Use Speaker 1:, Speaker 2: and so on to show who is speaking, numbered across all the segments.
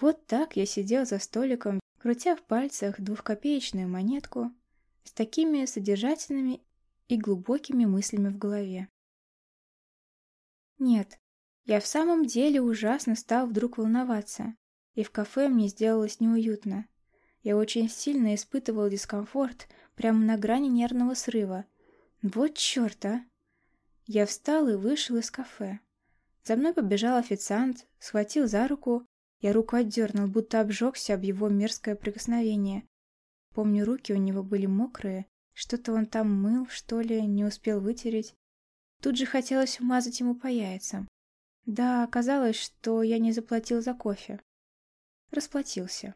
Speaker 1: Вот так я сидел за столиком, крутя в пальцах двухкопеечную монетку с такими содержательными и глубокими мыслями в голове. Нет, я в самом деле ужасно стал вдруг волноваться, и в кафе мне сделалось неуютно. Я очень сильно испытывал дискомфорт прямо на грани нервного срыва. Вот черт, а! Я встал и вышел из кафе. За мной побежал официант, схватил за руку, я руку отдернул, будто обжегся об его мерзкое прикосновение. Помню, руки у него были мокрые, что-то он там мыл, что ли, не успел вытереть. Тут же хотелось умазать ему по яйцам. Да, оказалось, что я не заплатил за кофе. Расплатился.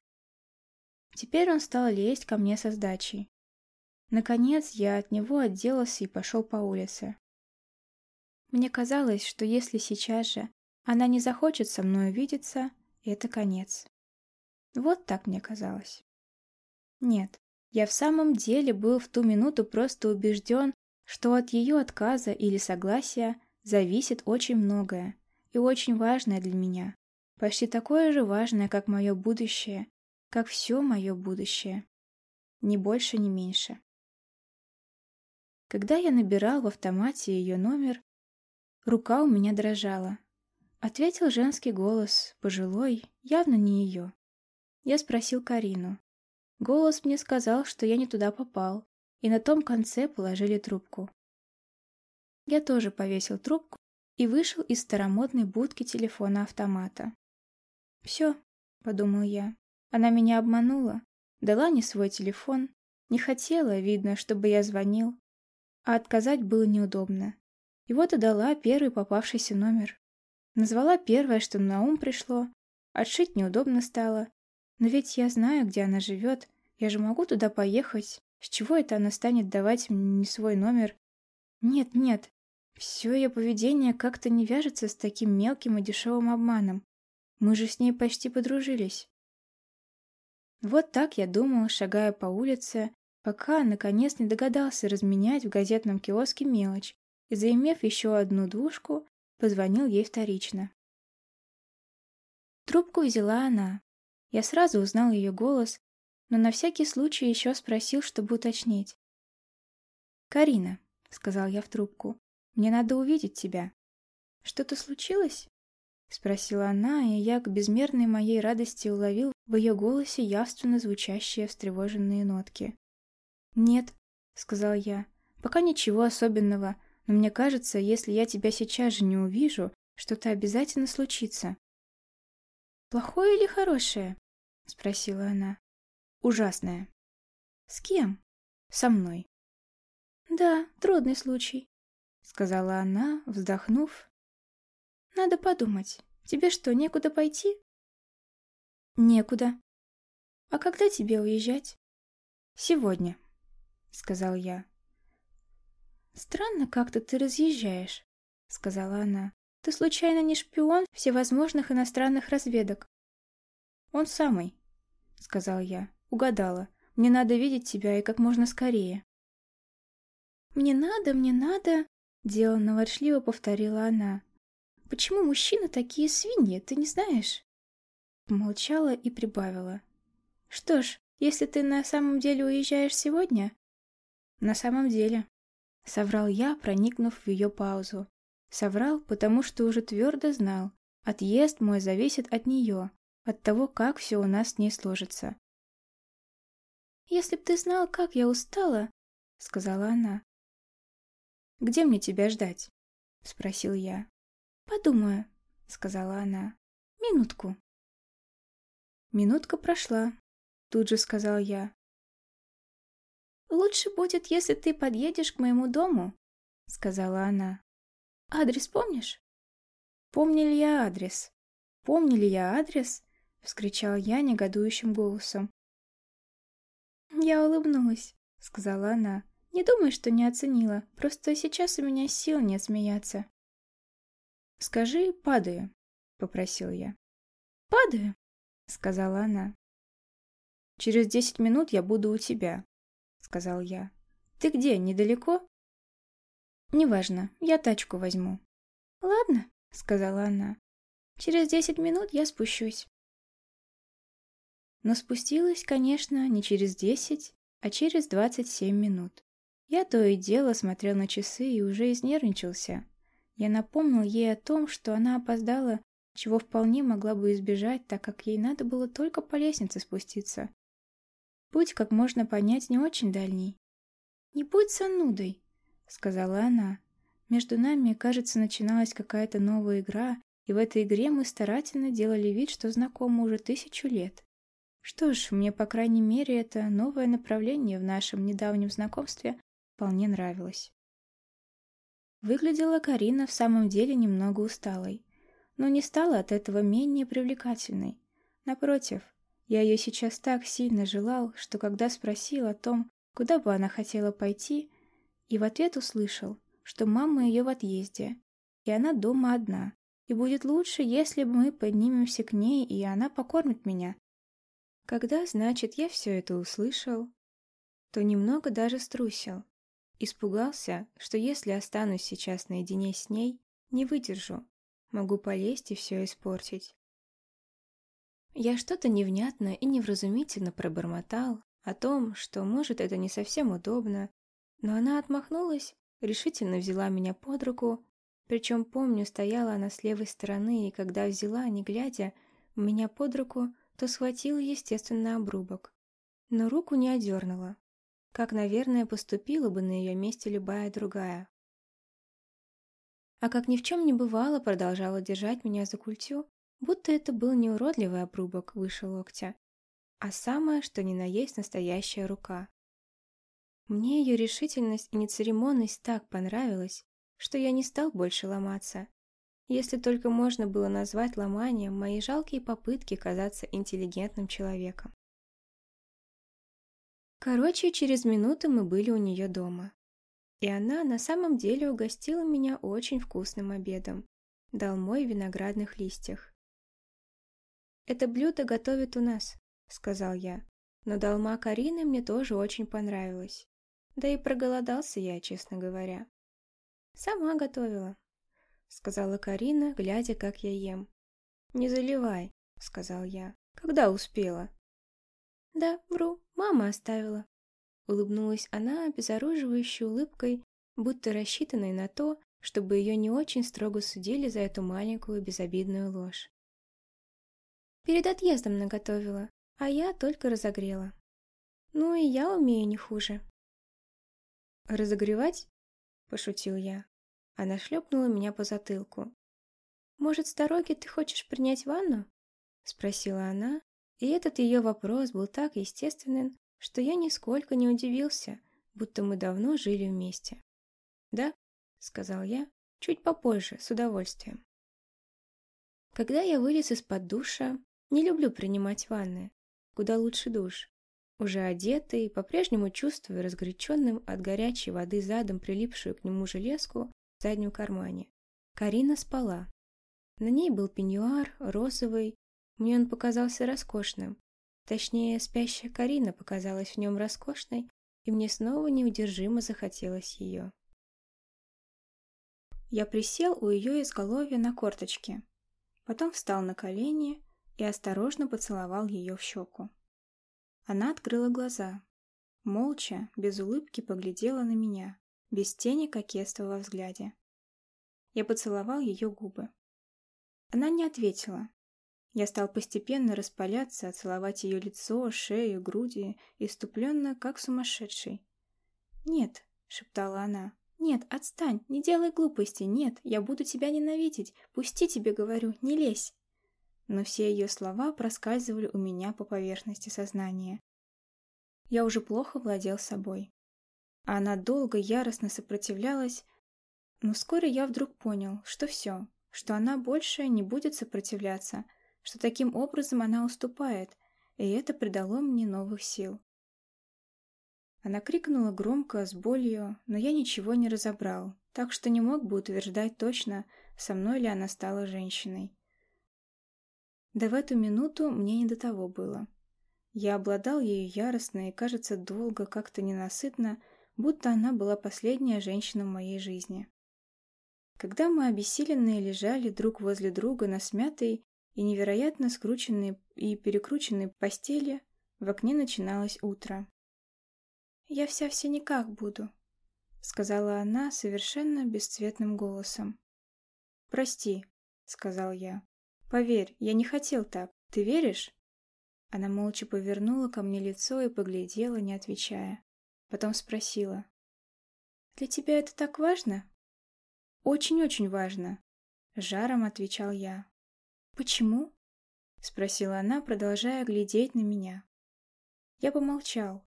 Speaker 1: Теперь он стал лезть ко мне со сдачей. Наконец я от него отделался и пошел по улице. Мне казалось, что если сейчас же она не захочет со мной увидеться, это конец. Вот так мне казалось. Нет, я в самом деле был в ту минуту просто убежден, что от ее отказа или согласия зависит очень многое и очень важное для меня. Почти такое же важное, как мое будущее, как все мое будущее. Ни больше, ни меньше. Когда я набирал в автомате ее номер, рука у меня дрожала. Ответил женский голос, пожилой, явно не ее. Я спросил Карину. Голос мне сказал, что я не туда попал, и на том конце положили трубку. Я тоже повесил трубку и вышел из старомодной будки телефона-автомата. «Все», — подумал я, — «она меня обманула, дала не свой телефон, не хотела, видно, чтобы я звонил, а отказать было неудобно. И вот и дала первый попавшийся номер. Назвала первое, что на ум пришло, отшить неудобно стало, но ведь я знаю, где она живет, я же могу туда поехать. С чего это она станет давать мне свой номер? Нет, нет. Все ее поведение как-то не вяжется с таким мелким и дешевым обманом. Мы же с ней почти подружились. Вот так я думал, шагая по улице, пока, наконец, не догадался разменять в газетном киоске мелочь и, заимев еще одну двушку, позвонил ей вторично. Трубку взяла она. Я сразу узнал ее голос но на всякий случай еще спросил, чтобы уточнить. «Карина», — сказал я в трубку, — «мне надо увидеть тебя». «Что-то случилось?» — спросила она, и я к безмерной моей радости уловил в ее голосе явственно звучащие встревоженные нотки. «Нет», — сказал я, — «пока ничего особенного, но мне кажется, если я тебя сейчас же не увижу, что-то обязательно случится». «Плохое или хорошее?» — спросила она ужасное. С кем? Со мной. Да, трудный случай, сказала она, вздохнув. Надо подумать. Тебе что, некуда пойти? Некуда. А когда тебе уезжать? Сегодня, сказал я. Странно как-то ты разъезжаешь, сказала она. Ты случайно не шпион всевозможных иностранных разведок? Он самый, сказал я. Угадала. Мне надо видеть тебя и как можно скорее. «Мне надо, мне надо», — деланно ворчливо повторила она. «Почему мужчины такие свиньи, ты не знаешь?» Молчала и прибавила. «Что ж, если ты на самом деле уезжаешь сегодня?» «На самом деле», — соврал я, проникнув в ее паузу. Соврал, потому что уже твердо знал, отъезд мой зависит от нее, от того, как все у нас с ней сложится. «Если б ты знал, как я устала», — сказала она. «Где мне тебя ждать?» — спросил я. «Подумаю», — сказала она. «Минутку». Минутка прошла. Тут же сказал я. «Лучше будет, если ты подъедешь к моему дому», — сказала она. «Адрес помнишь?» Помнил я адрес? Помнил я адрес?» — вскричал я негодующим голосом. «Я улыбнулась», — сказала она. «Не думай, что не оценила. Просто сейчас у меня сил нет смеяться». «Скажи, падаю», — попросил я. «Падаю», — сказала она. «Через десять минут я буду у тебя», — сказал я. «Ты где, недалеко?» «Неважно, я тачку возьму». «Ладно», — сказала она. «Через десять минут я спущусь». Но спустилась, конечно, не через десять, а через двадцать семь минут. Я то и дело смотрел на часы и уже изнервничался. Я напомнил ей о том, что она опоздала, чего вполне могла бы избежать, так как ей надо было только по лестнице спуститься. Путь, как можно понять, не очень дальний. «Не будь занудой», — сказала она. Между нами, кажется, начиналась какая-то новая игра, и в этой игре мы старательно делали вид, что знакомы уже тысячу лет. Что ж, мне, по крайней мере, это новое направление в нашем недавнем знакомстве вполне нравилось. Выглядела Карина в самом деле немного усталой, но не стала от этого менее привлекательной. Напротив, я ее сейчас так сильно желал, что когда спросил о том, куда бы она хотела пойти, и в ответ услышал, что мама ее в отъезде, и она дома одна, и будет лучше, если мы поднимемся к ней, и она покормит меня. Когда, значит, я все это услышал, то немного даже струсил. Испугался, что если останусь сейчас наедине с ней, не выдержу, могу полезть и все испортить. Я что-то невнятно и невразумительно пробормотал о том, что, может, это не совсем удобно, но она отмахнулась, решительно взяла меня под руку причем, помню, стояла она с левой стороны, и когда взяла, не глядя, меня под руку, то схватила, естественно, обрубок. Но руку не одернула. Как, наверное, поступила бы на ее месте любая другая. А как ни в чем не бывало, продолжала держать меня за культю, будто это был не уродливый обрубок выше локтя, а самое, что ни на есть настоящая рука. Мне ее решительность и нецеремонность так понравилась, что я не стал больше ломаться. Если только можно было назвать ломанием мои жалкие попытки казаться интеллигентным человеком. Короче, через минуту мы были у нее дома. И она на самом деле угостила меня очень вкусным обедом. Долмой в виноградных листьях. «Это блюдо готовят у нас», — сказал я. Но долма Карины мне тоже очень понравилась. Да и проголодался я, честно говоря. «Сама готовила», — сказала Карина, глядя, как я ем. «Не заливай», — сказал я. «Когда успела?» «Да, вру, мама оставила», — улыбнулась она обезоруживающей улыбкой, будто рассчитанной на то, чтобы ее не очень строго судили за эту маленькую безобидную ложь. Перед отъездом наготовила, а я только разогрела. Ну и я умею не хуже. Разогревать? пошутил я. Она шлепнула меня по затылку. «Может, с дороги ты хочешь принять ванну?» Спросила она, и этот ее вопрос был так естественен, что я нисколько не удивился, будто мы давно жили вместе. «Да», — сказал я, — «чуть попозже, с удовольствием». Когда я вылез из-под душа, не люблю принимать ванны, куда лучше душ. Уже одетый, по-прежнему чувствуя разгоряченным от горячей воды задом прилипшую к нему железку в заднем кармане. Карина спала. На ней был пеньюар, розовый. Мне он показался роскошным. Точнее, спящая Карина показалась в нем роскошной, и мне снова неудержимо захотелось ее. Я присел у ее изголовья на корточке, потом встал на колени и осторожно поцеловал ее в щеку. Она открыла глаза. Молча, без улыбки поглядела на меня, без тени кокетства во взгляде. Я поцеловал ее губы. Она не ответила. Я стал постепенно распаляться, целовать ее лицо, шею, груди, иступленно, как сумасшедший. «Нет», — шептала она, — «нет, отстань, не делай глупости, нет, я буду тебя ненавидеть, пусти тебе, говорю, не лезь» но все ее слова проскальзывали у меня по поверхности сознания. Я уже плохо владел собой. Она долго, яростно сопротивлялась, но вскоре я вдруг понял, что все, что она больше не будет сопротивляться, что таким образом она уступает, и это придало мне новых сил. Она крикнула громко, с болью, но я ничего не разобрал, так что не мог бы утверждать точно, со мной ли она стала женщиной. Да в эту минуту мне не до того было. Я обладал ею яростно и, кажется, долго, как-то ненасытно, будто она была последняя женщина в моей жизни. Когда мы обессиленные лежали друг возле друга на смятой и невероятно скрученной и перекрученной постели в окне начиналось утро. «Я вся в синяках буду», — сказала она совершенно бесцветным голосом. «Прости», — сказал я. «Поверь, я не хотел так. Ты веришь?» Она молча повернула ко мне лицо и поглядела, не отвечая. Потом спросила. «Для тебя это так важно?» «Очень-очень важно», — жаром отвечал я. «Почему?» — спросила она, продолжая глядеть на меня. Я помолчал.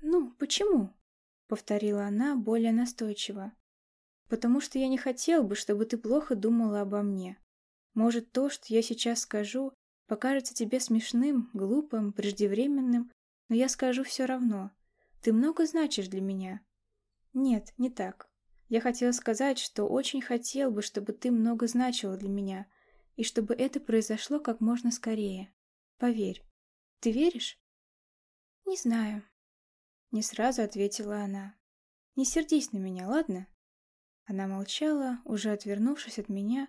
Speaker 1: «Ну, почему?» — повторила она более настойчиво. «Потому что я не хотел бы, чтобы ты плохо думала обо мне. Может, то, что я сейчас скажу, покажется тебе смешным, глупым, преждевременным, но я скажу все равно. Ты много значишь для меня». «Нет, не так. Я хотела сказать, что очень хотел бы, чтобы ты много значила для меня, и чтобы это произошло как можно скорее. Поверь. Ты веришь?» «Не знаю», не сразу ответила она. «Не сердись на меня, ладно?» Она молчала, уже отвернувшись от меня.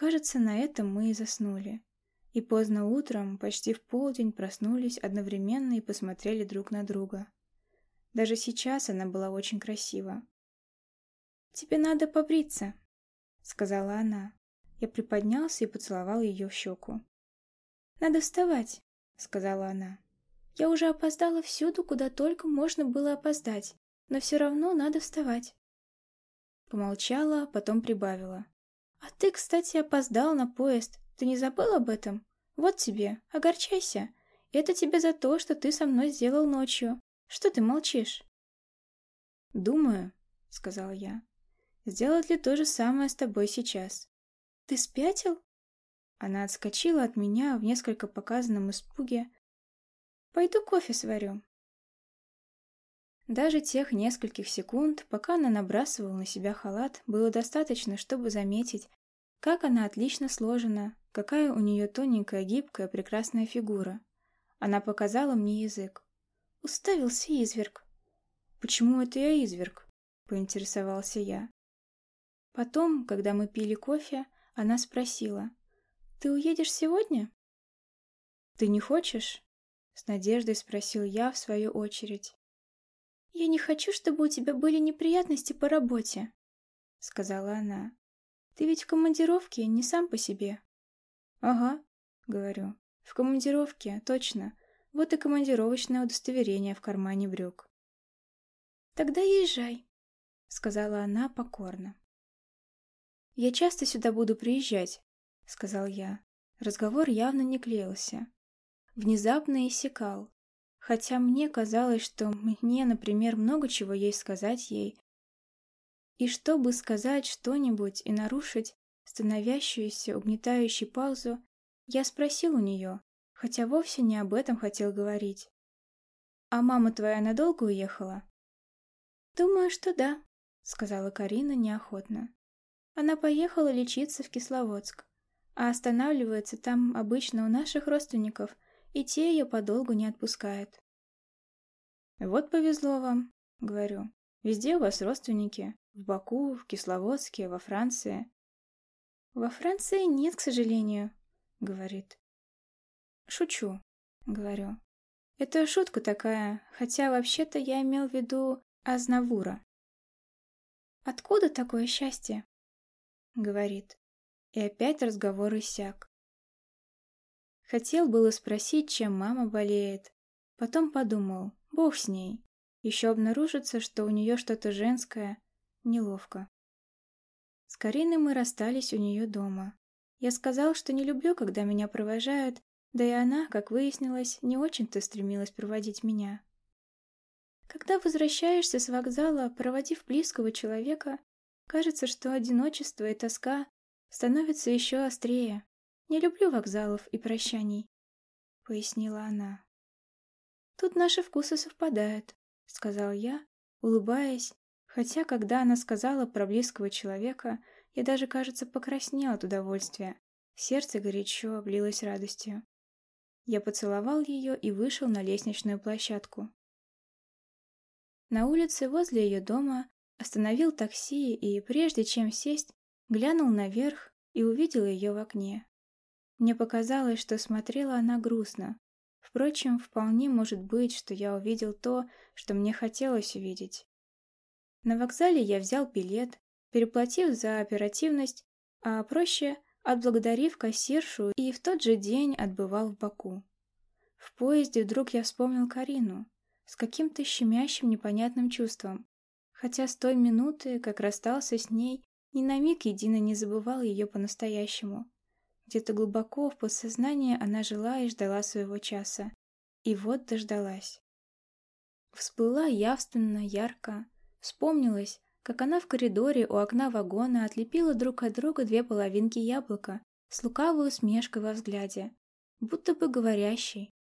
Speaker 1: Кажется, на этом мы и заснули. И поздно утром, почти в полдень, проснулись одновременно и посмотрели друг на друга. Даже сейчас она была очень красива. «Тебе надо побриться», — сказала она. Я приподнялся и поцеловал ее в щеку. «Надо вставать», — сказала она. Я уже опоздала всюду, куда только можно было опоздать, но все равно надо вставать. Помолчала, потом прибавила. «А ты, кстати, опоздал на поезд. Ты не забыл об этом? Вот тебе, огорчайся. Это тебе за то, что ты со мной сделал ночью. Что ты молчишь?» «Думаю», — сказала я. «Сделать ли то же самое с тобой сейчас?» «Ты спятил?» Она отскочила от меня в несколько показанном испуге, Пойду кофе сварю. Даже тех нескольких секунд, пока она набрасывала на себя халат, было достаточно, чтобы заметить, как она отлично сложена, какая у нее тоненькая, гибкая, прекрасная фигура. Она показала мне язык. Уставился изверг. «Почему это я изверг?» — поинтересовался я. Потом, когда мы пили кофе, она спросила. «Ты уедешь сегодня?» «Ты не хочешь?» С надеждой спросил я в свою очередь. «Я не хочу, чтобы у тебя были неприятности по работе», — сказала она. «Ты ведь в командировке, не сам по себе». «Ага», — говорю. «В командировке, точно. Вот и командировочное удостоверение в кармане брюк». «Тогда езжай», — сказала она покорно. «Я часто сюда буду приезжать», — сказал я. Разговор явно не клеился внезапно иссякал. Хотя мне казалось, что мне, например, много чего есть сказать ей. И чтобы сказать что-нибудь и нарушить становящуюся угнетающей паузу, я спросил у нее, хотя вовсе не об этом хотел говорить. «А мама твоя надолго уехала?» «Думаю, что да», — сказала Карина неохотно. «Она поехала лечиться в Кисловодск, а останавливается там обычно у наших родственников — и те ее подолгу не отпускают. «Вот повезло вам», — говорю. «Везде у вас родственники. В Баку, в Кисловодске, во Франции». «Во Франции нет, к сожалению», — говорит. «Шучу», — говорю. «Это шутка такая, хотя вообще-то я имел в виду Азнавура». «Откуда такое счастье?» — говорит. И опять разговор иссяк. Хотел было спросить, чем мама болеет. Потом подумал, бог с ней. Еще обнаружится, что у нее что-то женское. Неловко. С Кариной мы расстались у нее дома. Я сказал, что не люблю, когда меня провожают, да и она, как выяснилось, не очень-то стремилась проводить меня. Когда возвращаешься с вокзала, проводив близкого человека, кажется, что одиночество и тоска становятся еще острее. Не люблю вокзалов и прощаний», — пояснила она. «Тут наши вкусы совпадают», — сказал я, улыбаясь, хотя, когда она сказала про близкого человека, я даже, кажется, покраснел от удовольствия. Сердце горячо облилось радостью. Я поцеловал ее и вышел на лестничную площадку. На улице возле ее дома остановил такси и, прежде чем сесть, глянул наверх и увидел ее в окне. Мне показалось, что смотрела она грустно. Впрочем, вполне может быть, что я увидел то, что мне хотелось увидеть. На вокзале я взял билет, переплатив за оперативность, а проще отблагодарив кассиршу и в тот же день отбывал в Баку. В поезде вдруг я вспомнил Карину с каким-то щемящим непонятным чувством, хотя с той минуты, как расстался с ней, ни на миг едино не забывал ее по-настоящему. Где-то глубоко в подсознании она жила и ждала своего часа. И вот дождалась. Всплыла явственно, ярко. Вспомнилось, как она в коридоре у окна вагона отлепила друг от друга две половинки яблока с лукавой усмешкой во взгляде, будто бы говорящей.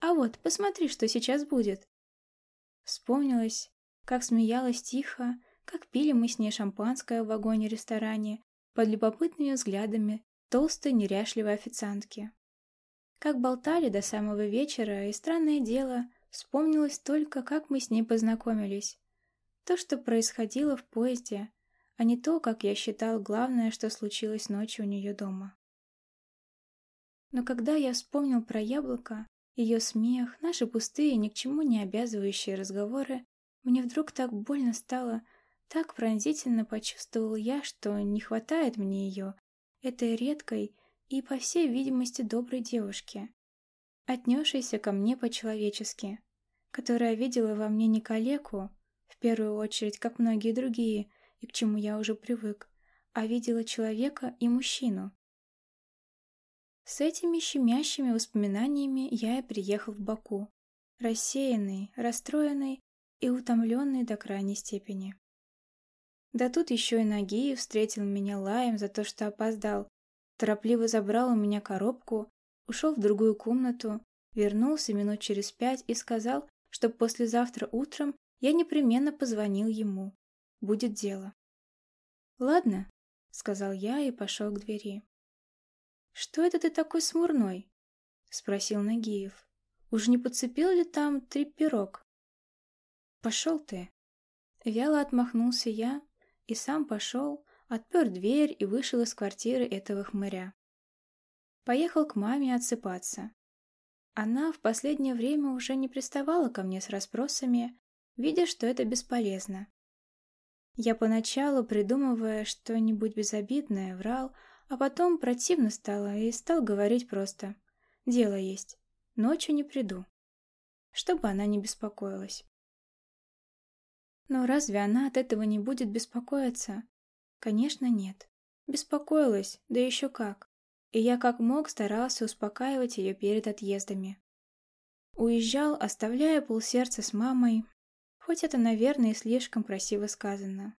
Speaker 1: «А вот, посмотри, что сейчас будет!» Вспомнилось, как смеялась тихо, как пили мы с ней шампанское в вагоне-ресторане под любопытными взглядами толстой неряшливой официантки. Как болтали до самого вечера, и странное дело, вспомнилось только, как мы с ней познакомились. То, что происходило в поезде, а не то, как я считал главное, что случилось ночью у нее дома. Но когда я вспомнил про яблоко, ее смех, наши пустые, ни к чему не обязывающие разговоры, мне вдруг так больно стало, так пронзительно почувствовал я, что не хватает мне ее, этой редкой и, по всей видимости, доброй девушки, отнесшейся ко мне по-человечески, которая видела во мне не калеку, в первую очередь, как многие другие, и к чему я уже привык, а видела человека и мужчину. С этими щемящими воспоминаниями я и приехал в Баку, рассеянный, расстроенный и утомленный до крайней степени. Да тут еще и Нагиев встретил меня лаем за то, что опоздал, торопливо забрал у меня коробку, ушел в другую комнату, вернулся минут через пять и сказал, что послезавтра утром я непременно позвонил ему. Будет дело. «Ладно», — сказал я и пошел к двери. «Что это ты такой смурной?» — спросил Нагиев. «Уж не подцепил ли там три пирог?» «Пошел ты!» Вяло отмахнулся я и сам пошел, отпер дверь и вышел из квартиры этого хмыря. Поехал к маме отсыпаться. Она в последнее время уже не приставала ко мне с расспросами, видя, что это бесполезно. Я поначалу, придумывая что-нибудь безобидное, врал, а потом противно стало и стал говорить просто «Дело есть, ночью не приду», чтобы она не беспокоилась. Но разве она от этого не будет беспокоиться? Конечно, нет. Беспокоилась, да еще как. И я как мог старался успокаивать ее перед отъездами. Уезжал, оставляя полсердца с мамой, хоть это, наверное, и слишком красиво сказано.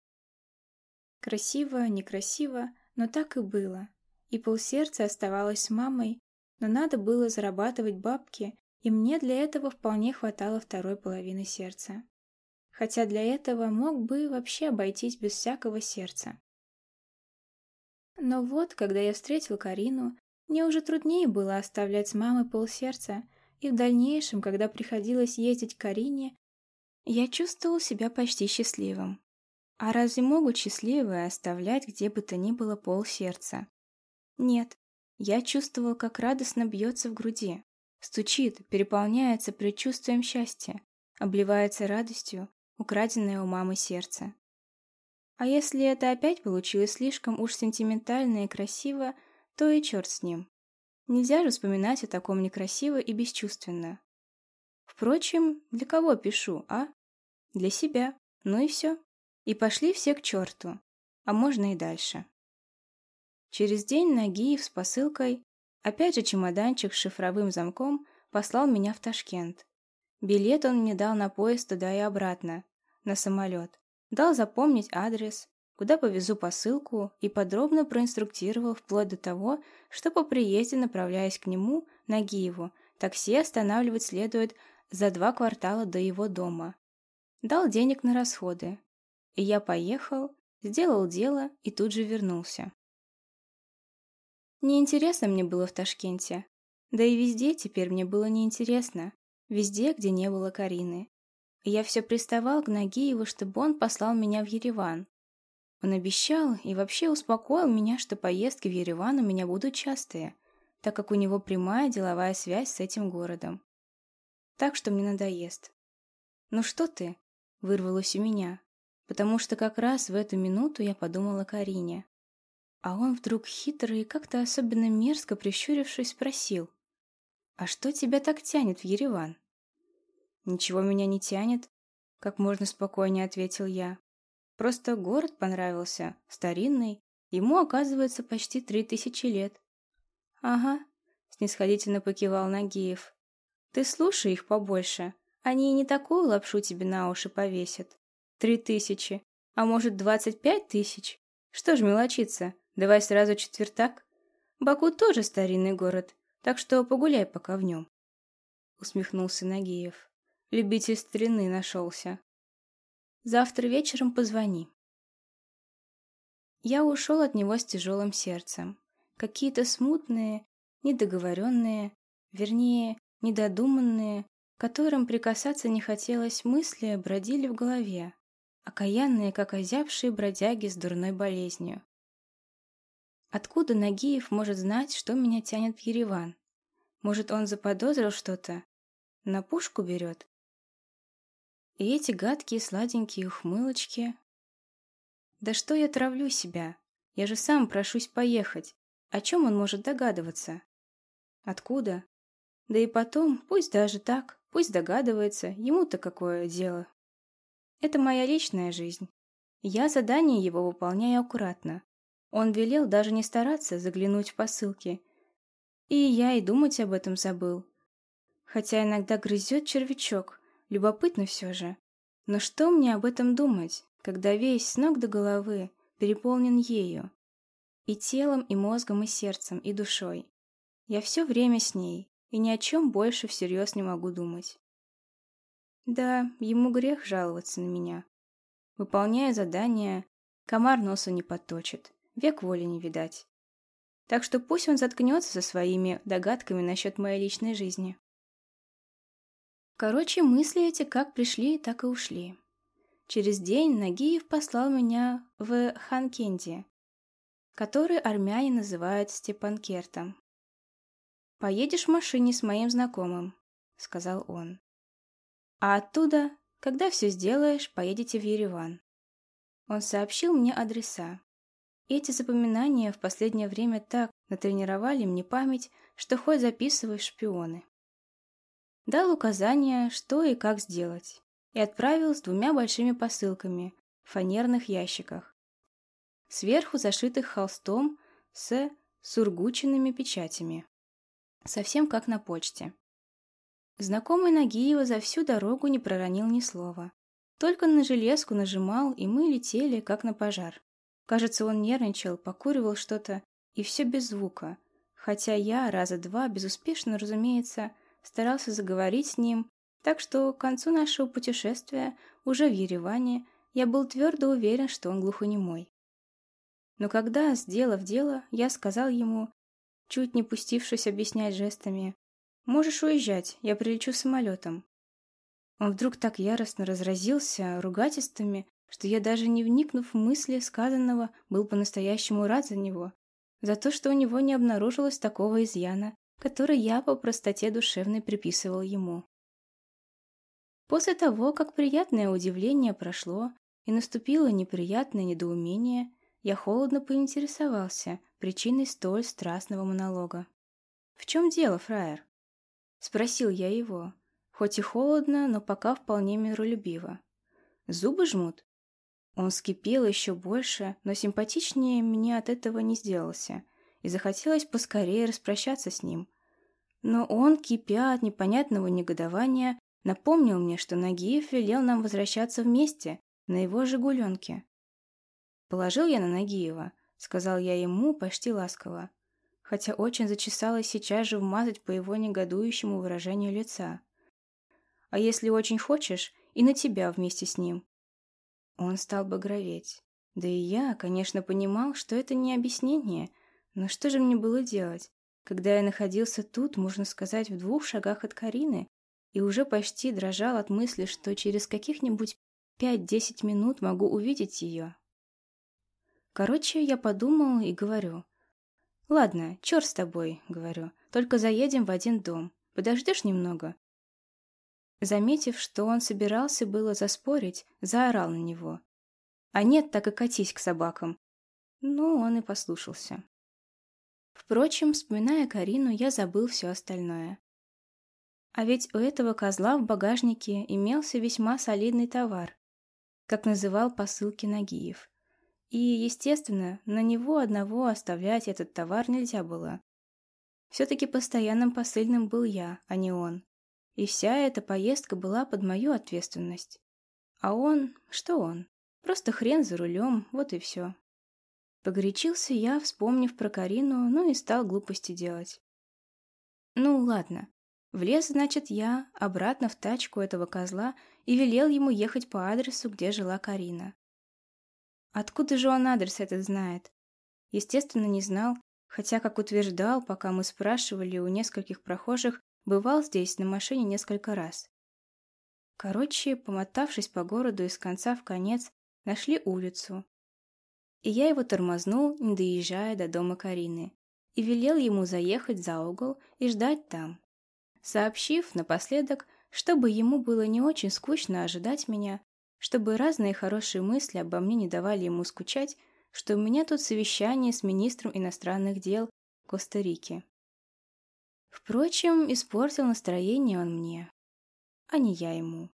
Speaker 1: Красиво, некрасиво, но так и было. И полсердца оставалось с мамой, но надо было зарабатывать бабки, и мне для этого вполне хватало второй половины сердца хотя для этого мог бы вообще обойтись без всякого сердца. Но вот, когда я встретил Карину, мне уже труднее было оставлять с мамой полсердца, и в дальнейшем, когда приходилось ездить к Карине, я чувствовал себя почти счастливым. А разве могут счастливые оставлять где бы то ни было полсердца? Нет, я чувствовал, как радостно бьется в груди, стучит, переполняется предчувствием счастья, обливается радостью, украденное у мамы сердце. А если это опять получилось слишком уж сентиментально и красиво, то и черт с ним. Нельзя же вспоминать о таком некрасиво и бесчувственно. Впрочем, для кого пишу, а? Для себя. Ну и все. И пошли все к черту. А можно и дальше. Через день Нагиев с посылкой, опять же чемоданчик с шифровым замком, послал меня в Ташкент. Билет он мне дал на поезд туда и обратно, на самолет. Дал запомнить адрес, куда повезу посылку и подробно проинструктировал вплоть до того, что по приезде, направляясь к нему, на Гиеву, такси останавливать следует за два квартала до его дома. Дал денег на расходы. И я поехал, сделал дело и тут же вернулся. Неинтересно мне было в Ташкенте. Да и везде теперь мне было неинтересно. Везде, где не было Карины. Я все приставал к Нагиеву, чтобы он послал меня в Ереван. Он обещал и вообще успокоил меня, что поездки в Ереван у меня будут частые. так как у него прямая деловая связь с этим городом. Так что мне надоест. «Ну что ты?» — вырвалось у меня, потому что как раз в эту минуту я подумала о Карине. А он вдруг хитрый и как-то особенно мерзко прищурившись спросил. «А что тебя так тянет в Ереван?» «Ничего меня не тянет», — как можно спокойнее ответил я. «Просто город понравился, старинный, ему, оказывается, почти три тысячи лет». «Ага», — снисходительно покивал Нагиев. «Ты слушай их побольше, они и не такую лапшу тебе на уши повесят. Три тысячи, а может двадцать пять тысяч? Что ж мелочиться, давай сразу четвертак. Баку тоже старинный город, так что погуляй пока в нем». Усмехнулся Нагиев. Любитель старины нашелся. Завтра вечером позвони. Я ушел от него с тяжелым сердцем. Какие-то смутные, недоговоренные, вернее, недодуманные, которым прикасаться не хотелось мысли, бродили в голове, окаянные, как озябшие бродяги с дурной болезнью. Откуда Нагиев может знать, что меня тянет в Ереван? Может, он заподозрил что-то? На пушку берет? И эти гадкие сладенькие ухмылочки. Да что я травлю себя? Я же сам прошусь поехать. О чем он может догадываться? Откуда? Да и потом, пусть даже так, пусть догадывается, ему-то какое дело. Это моя личная жизнь. Я задание его выполняю аккуратно. Он велел даже не стараться заглянуть в посылки. И я и думать об этом забыл. Хотя иногда грызет червячок, любопытно все же. Но что мне об этом думать, когда весь с ног до головы переполнен ею? И телом, и мозгом, и сердцем, и душой. Я все время с ней, и ни о чем больше всерьез не могу думать. Да, ему грех жаловаться на меня. Выполняя задание, комар носу не подточит, век воли не видать. Так что пусть он заткнется со своими догадками насчет моей личной жизни. Короче, мысли эти как пришли, так и ушли. Через день Нагиев послал меня в Ханкенди, который армяне называют Степанкертом. «Поедешь в машине с моим знакомым», — сказал он. «А оттуда, когда все сделаешь, поедете в Ереван». Он сообщил мне адреса. Эти запоминания в последнее время так натренировали мне память, что хоть записывай шпионы. Дал указания, что и как сделать, и отправил с двумя большими посылками в фанерных ящиках сверху зашитых холстом с сургученными печатями. Совсем как на почте. Знакомый Нагиева за всю дорогу не проронил ни слова. Только на железку нажимал, и мы летели, как на пожар. Кажется, он нервничал, покуривал что-то, и все без звука. Хотя я раза два, безуспешно, разумеется, старался заговорить с ним, так что к концу нашего путешествия, уже в Ереване, я был твердо уверен, что он глухонемой. Но когда, сделав дело, я сказал ему, чуть не пустившись объяснять жестами, «Можешь уезжать, я прилечу самолетом». Он вдруг так яростно разразился ругательствами, что я даже не вникнув в мысли сказанного, был по-настоящему рад за него, за то, что у него не обнаружилось такого изъяна, который я по простоте душевной приписывал ему. После того, как приятное удивление прошло и наступило неприятное недоумение, я холодно поинтересовался причиной столь страстного монолога. «В чем дело, фраер?» Спросил я его, хоть и холодно, но пока вполне миролюбиво. «Зубы жмут?» Он скипел еще больше, но симпатичнее мне от этого не сделался, и захотелось поскорее распрощаться с ним. Но он, кипя от непонятного негодования, напомнил мне, что Нагиев велел нам возвращаться вместе, на его «Жигуленке». Положил я на Нагиева, сказал я ему почти ласково, хотя очень зачесалось сейчас же вмазать по его негодующему выражению лица. А если очень хочешь, и на тебя вместе с ним. Он стал багроветь. Да и я, конечно, понимал, что это не объяснение, но что же мне было делать, когда я находился тут, можно сказать, в двух шагах от Карины, и уже почти дрожал от мысли, что через каких-нибудь пять-десять минут могу увидеть ее. Короче, я подумал и говорю. Ладно, черт с тобой, говорю, только заедем в один дом. Подождешь немного? Заметив, что он собирался было заспорить, заорал на него. А нет, так и катись к собакам. Ну, он и послушался. Впрочем, вспоминая Карину, я забыл все остальное. А ведь у этого козла в багажнике имелся весьма солидный товар, как называл посылки Нагиев. И, естественно, на него одного оставлять этот товар нельзя было. Все-таки постоянным посыльным был я, а не он. И вся эта поездка была под мою ответственность. А он... что он? Просто хрен за рулем, вот и все. Погорячился я, вспомнив про Карину, ну и стал глупости делать. Ну, ладно. Влез, значит, я обратно в тачку этого козла и велел ему ехать по адресу, где жила Карина. Откуда же он адрес этот знает? Естественно, не знал, хотя, как утверждал, пока мы спрашивали у нескольких прохожих, бывал здесь на машине несколько раз. Короче, помотавшись по городу из конца в конец, нашли улицу. И я его тормознул, не доезжая до дома Карины, и велел ему заехать за угол и ждать там. Сообщив напоследок, чтобы ему было не очень скучно ожидать меня, чтобы разные хорошие мысли обо мне не давали ему скучать, что у меня тут совещание с министром иностранных дел Коста-Рики. Впрочем, испортил настроение он мне, а не я ему.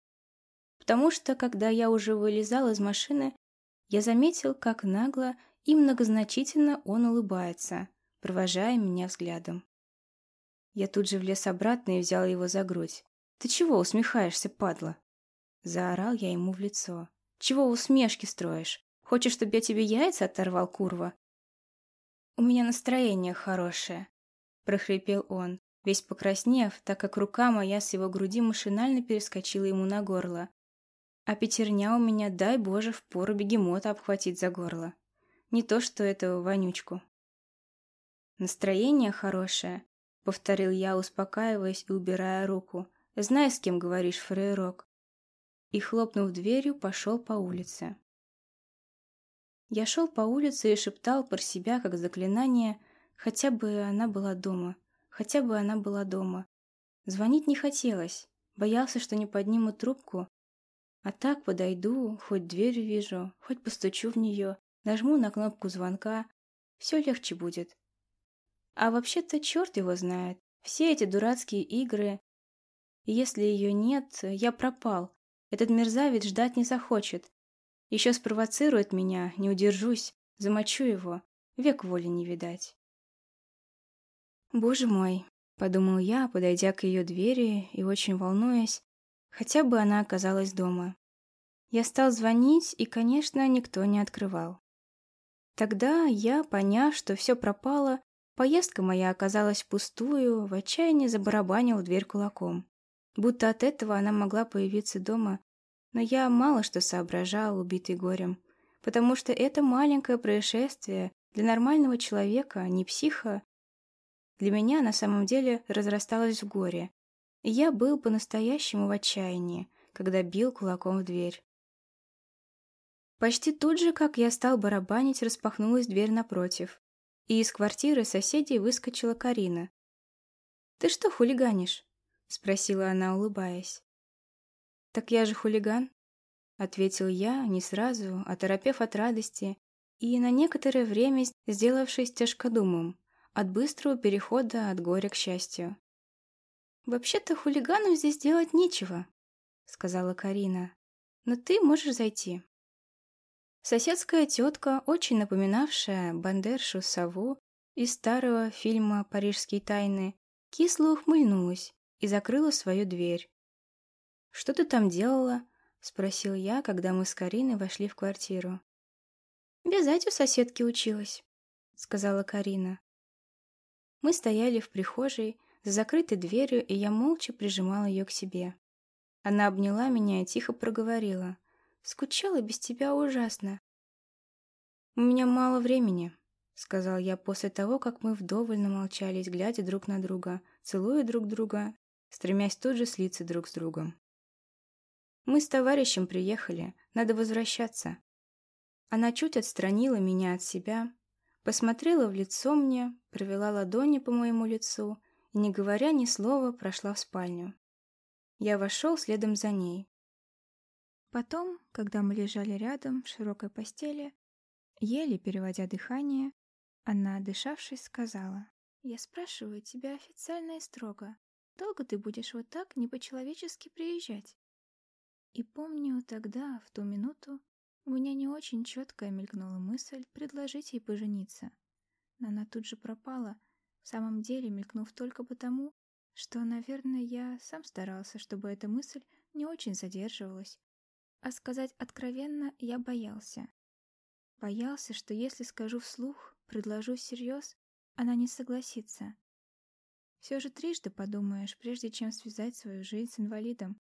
Speaker 1: Потому что, когда я уже вылезал из машины, я заметил, как нагло и многозначительно он улыбается, провожая меня взглядом. Я тут же влез обратно и взял его за грудь. «Ты чего усмехаешься, падла?» Заорал я ему в лицо. «Чего усмешки строишь? Хочешь, чтобы я тебе яйца оторвал, курва?» «У меня настроение хорошее», — прохрипел он, весь покраснев, так как рука моя с его груди машинально перескочила ему на горло. А пятерня у меня, дай боже, в пору бегемота обхватить за горло. Не то что этого вонючку. «Настроение хорошее», — повторил я, успокаиваясь и убирая руку. «Знай, с кем говоришь, фрейрок и, хлопнув дверью, пошел по улице. Я шел по улице и шептал про себя, как заклинание, хотя бы она была дома, хотя бы она была дома. Звонить не хотелось, боялся, что не подниму трубку, а так подойду, хоть дверь вижу, хоть постучу в нее, нажму на кнопку звонка, все легче будет. А вообще-то черт его знает, все эти дурацкие игры. Если ее нет, я пропал, этот мерзавец ждать не захочет. Еще спровоцирует меня, не удержусь, замочу его, век воли не видать. Боже мой, подумал я, подойдя к ее двери и очень волнуясь, хотя бы она оказалась дома. Я стал звонить, и, конечно, никто не открывал. Тогда я, поняв, что все пропало, поездка моя оказалась пустую, в отчаянии забарабанил дверь кулаком. Будто от этого она могла появиться дома но я мало что соображал, убитый горем, потому что это маленькое происшествие для нормального человека, а не психа, для меня на самом деле разрасталось в горе. И я был по-настоящему в отчаянии, когда бил кулаком в дверь. Почти тут же, как я стал барабанить, распахнулась дверь напротив, и из квартиры соседей выскочила Карина. «Ты что хулиганишь?» — спросила она, улыбаясь. «Так я же хулиган», — ответил я, не сразу, оторопев от радости и на некоторое время сделавшись тяжкодумом от быстрого перехода от горя к счастью. «Вообще-то хулигану здесь делать нечего», — сказала Карина. «Но ты можешь зайти». Соседская тетка, очень напоминавшая бандершу сову из старого фильма «Парижские тайны», кисло ухмыльнулась и закрыла свою дверь, «Что ты там делала?» — спросил я, когда мы с Кариной вошли в квартиру. «Вязать у соседки училась», — сказала Карина. Мы стояли в прихожей, за закрытой дверью, и я молча прижимала ее к себе. Она обняла меня и тихо проговорила. «Скучала без тебя ужасно». «У меня мало времени», — сказал я после того, как мы вдоволь намолчались, глядя друг на друга, целуя друг друга, стремясь тут же слиться друг с другом. Мы с товарищем приехали, надо возвращаться. Она чуть отстранила меня от себя,
Speaker 2: Посмотрела в лицо мне, провела ладони по моему лицу и, не говоря ни слова, прошла в спальню. Я вошел следом за ней.
Speaker 1: Потом, когда мы лежали рядом в широкой постели, еле переводя дыхание, она, дышавшись, сказала, «Я спрашиваю тебя официально и строго, долго ты будешь вот так не по-человечески приезжать?» И помню, тогда, в ту минуту, у меня не очень четкая мелькнула мысль предложить ей пожениться. Но она тут же пропала, в самом деле мелькнув только потому, что, наверное, я сам старался, чтобы эта мысль не очень задерживалась. А сказать откровенно я боялся. Боялся, что если скажу вслух, предложу всерьез, она не согласится. Все же трижды подумаешь, прежде чем связать свою жизнь с инвалидом.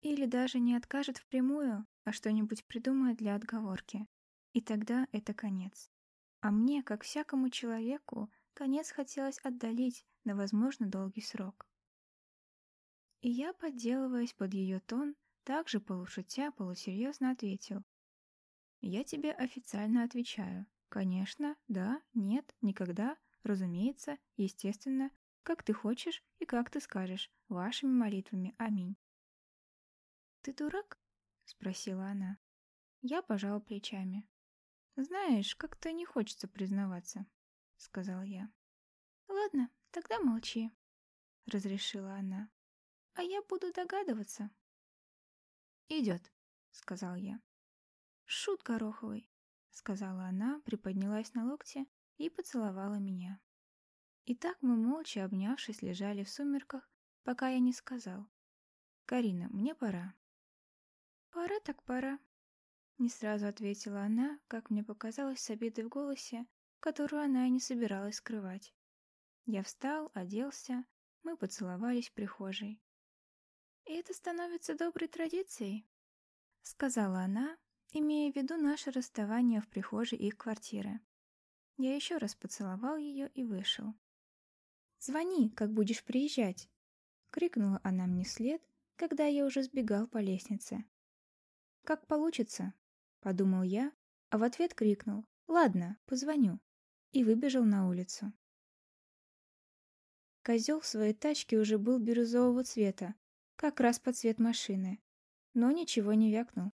Speaker 1: Или даже не откажет впрямую, а что-нибудь придумает для отговорки. И тогда это конец. А мне, как всякому человеку, конец хотелось отдалить на, возможно, долгий срок. И я, подделываясь под ее тон, также полушутя, полусерьезно ответил. «Я тебе официально отвечаю. Конечно, да, нет, никогда, разумеется, естественно, как ты хочешь и как ты скажешь, вашими молитвами. Аминь». «Ты дурак?» — спросила она. Я пожал плечами. «Знаешь, как-то не хочется признаваться», — сказал я. «Ладно, тогда молчи», — разрешила она. «А я буду догадываться». «Идет», — сказал я. «Шут Гороховый», — сказала она, приподнялась на локте и поцеловала меня. И так мы, молча обнявшись, лежали в сумерках, пока я не сказал. «Карина, мне пора». «Пора так пора», — не сразу ответила она, как мне показалось с обидой в голосе, которую она и не собиралась скрывать. Я встал, оделся, мы поцеловались в прихожей. «И это становится доброй традицией», — сказала она, имея в виду наше расставание в прихожей их квартиры. Я еще раз поцеловал ее и вышел. «Звони, как будешь приезжать!» — крикнула она мне вслед, когда я уже сбегал по лестнице. «Как получится», — подумал я, а в ответ крикнул «Ладно, позвоню» и выбежал на улицу. Козел в своей тачке уже был бирюзового цвета, как раз под цвет машины, но ничего не вякнул.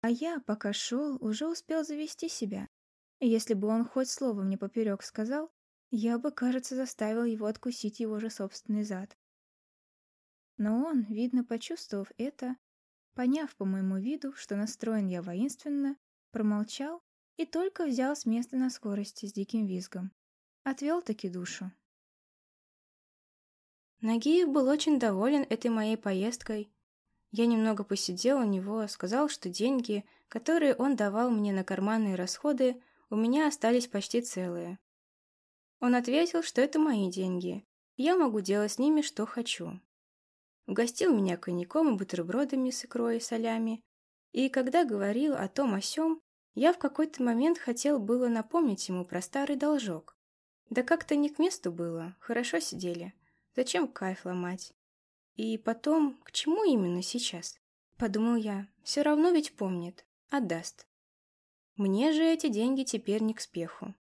Speaker 1: А я, пока шел, уже успел завести себя. Если бы он хоть слово мне поперек сказал, я бы, кажется, заставил его откусить его же собственный зад. Но он, видно, почувствовав это, Поняв по моему виду, что настроен я воинственно, промолчал и только взял с места на скорости с диким визгом. Отвел таки душу.
Speaker 2: Нагиев был очень доволен этой моей поездкой. Я немного посидел у него, сказал, что деньги, которые он давал мне на карманные расходы, у меня остались почти целые. Он ответил, что это мои деньги, я могу делать с ними, что хочу угостил меня коньяком и бутербродами с икрой и солями, и когда говорил о том о сём, я в какой-то момент хотел было напомнить ему про старый должок. Да как-то не к месту было, хорошо сидели. Зачем кайф ломать? И потом, к чему именно сейчас? Подумал я, все равно ведь помнит, отдаст. Мне же эти деньги теперь не к спеху.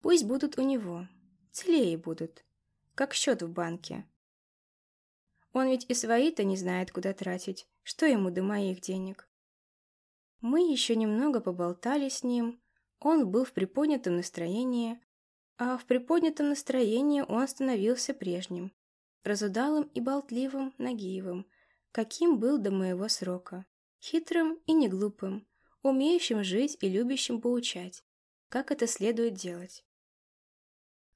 Speaker 2: Пусть будут у него, целее будут, как счет в банке, он ведь и свои-то не знает, куда тратить. Что ему до моих денег? Мы еще немного поболтали с ним. Он был в приподнятом настроении, а в приподнятом настроении он становился прежним, разудалым и болтливым Нагиевым, каким был до моего срока, хитрым и неглупым, умеющим жить и любящим поучать, как это следует делать.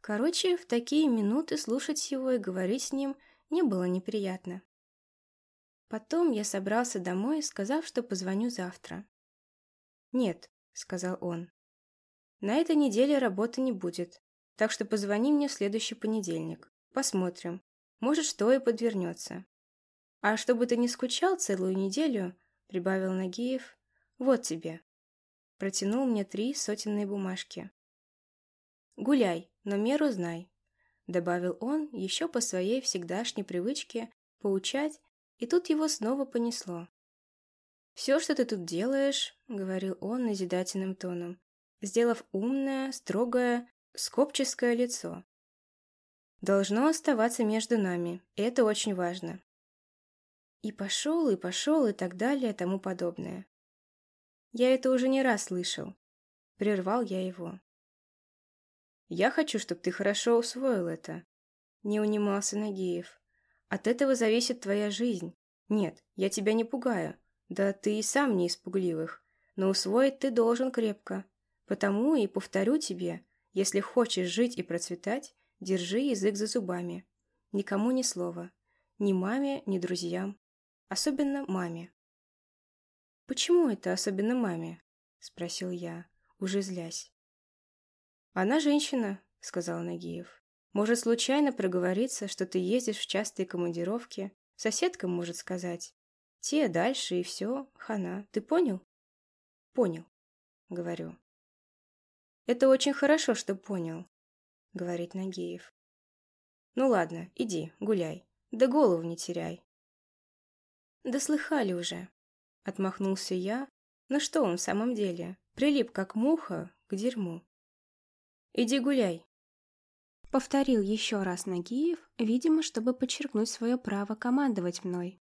Speaker 2: Короче, в такие минуты слушать его и говорить с ним – не было неприятно. Потом я собрался домой, сказав, что позвоню завтра. «Нет», — сказал он, — «на этой неделе работы не будет, так что позвони мне в следующий понедельник. Посмотрим. Может, что и подвернется. А чтобы ты не скучал целую неделю, — прибавил Нагиев, — вот тебе». Протянул мне три сотенные бумажки. «Гуляй, но меру знай добавил он еще по своей всегдашней привычке поучать, и тут его снова понесло. «Все, что ты тут делаешь», — говорил он назидательным тоном, сделав умное, строгое, скопческое лицо. «Должно оставаться между нами, это очень важно». И пошел, и пошел, и так далее, тому подобное. Я это уже не раз слышал. Прервал я его. «Я хочу, чтобы ты хорошо усвоил это», — не унимался Нагиев. «От этого зависит твоя жизнь. Нет, я тебя не пугаю. Да ты и сам не испугливых. Но усвоить ты должен крепко. Потому и повторю тебе, если хочешь жить и процветать, держи язык за зубами. Никому ни слова. Ни маме, ни друзьям. Особенно маме. «Почему это особенно маме?» — спросил я, уже злясь. «Она женщина», — сказал Нагиев. «Может случайно проговориться, что ты ездишь в частые командировки. Соседка может сказать. Те дальше и все, хана. Ты понял?» «Понял», — говорю. «Это очень хорошо, что понял», — говорит Нагиев. «Ну ладно, иди, гуляй. Да голову не теряй». «Да слыхали уже», — отмахнулся я. «Ну что он в самом деле? Прилип, как муха, к дерьму». «Иди гуляй», — повторил еще раз Нагиев, видимо, чтобы подчеркнуть свое право командовать мной.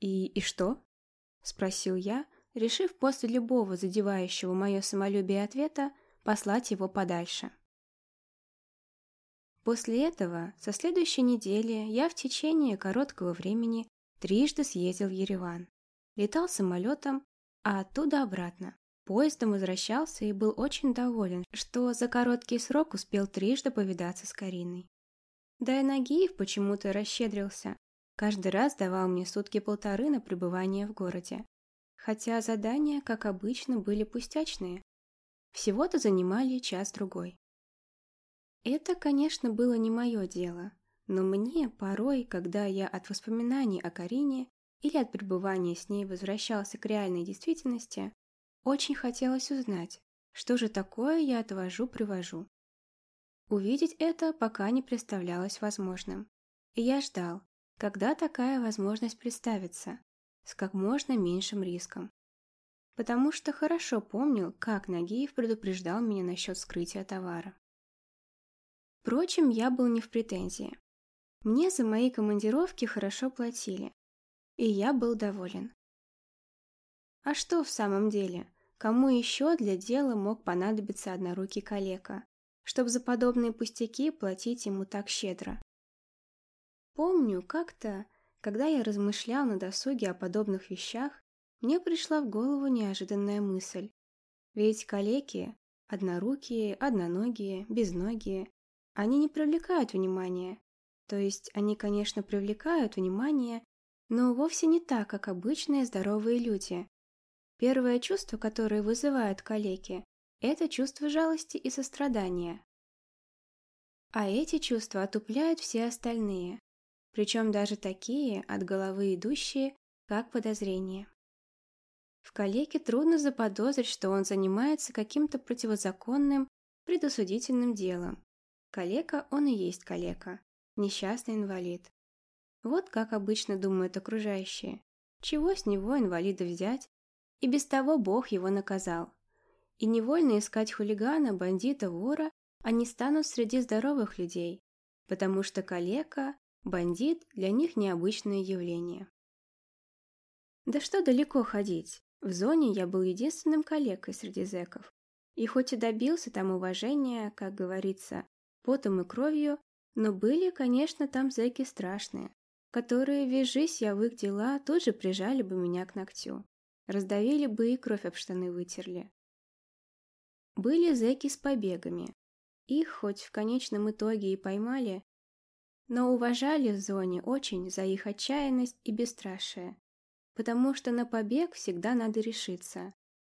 Speaker 2: «И... и что?» — спросил я, решив после любого задевающего мое самолюбие ответа послать его подальше. После этого, со следующей недели, я в течение короткого времени трижды съездил в Ереван. Летал самолетом, а оттуда обратно. Поездом возвращался и был очень доволен, что за короткий срок успел трижды повидаться с Кариной. Да и Нагиев почему-то расщедрился. Каждый раз давал мне сутки-полторы на пребывание в городе. Хотя задания, как обычно, были пустячные. Всего-то занимали час-другой. Это, конечно, было не мое дело, но мне порой, когда я от воспоминаний о Карине или от пребывания с ней возвращался к реальной действительности, очень хотелось узнать, что же такое я отвожу-привожу. Увидеть это пока не представлялось возможным. И я ждал, когда такая возможность представится, с как можно меньшим риском. Потому что хорошо помнил, как Нагиев предупреждал меня насчет скрытия товара. Впрочем, я был не в претензии. Мне за мои командировки хорошо платили, и я был доволен. А что в самом деле? Кому еще для дела мог понадобиться однорукий калека, чтобы за подобные пустяки платить ему так щедро? Помню, как-то, когда я размышлял на досуге о подобных вещах, мне пришла в голову неожиданная мысль. Ведь калеки, однорукие, одноногие, безногие, они не привлекают внимания. То есть они, конечно, привлекают внимание, но вовсе не так, как обычные здоровые люди, Первое чувство, которое вызывают калеки, это чувство жалости и сострадания. А эти чувства отупляют все остальные, причем даже такие, от головы идущие, как подозрение. В калеке трудно заподозрить, что он занимается каким-то противозаконным, предосудительным делом. Калека он и есть калека, несчастный инвалид. Вот как обычно думают окружающие. Чего с него инвалида взять, и без того Бог его наказал. И невольно искать хулигана, бандита, вора они станут среди здоровых людей, потому что калека, бандит для них необычное явление. Да что далеко ходить, в зоне я был единственным калекой среди зэков. И хоть и добился там уважения, как говорится, потом и кровью, но были, конечно, там зэки страшные, которые, вяжись я в их дела, тут же прижали бы меня к ногтю. Раздавили бы и кровь об штаны вытерли. Были зэки с побегами. Их хоть в конечном итоге и поймали, но уважали в зоне очень за их отчаянность и бесстрашие, потому что на побег всегда надо решиться.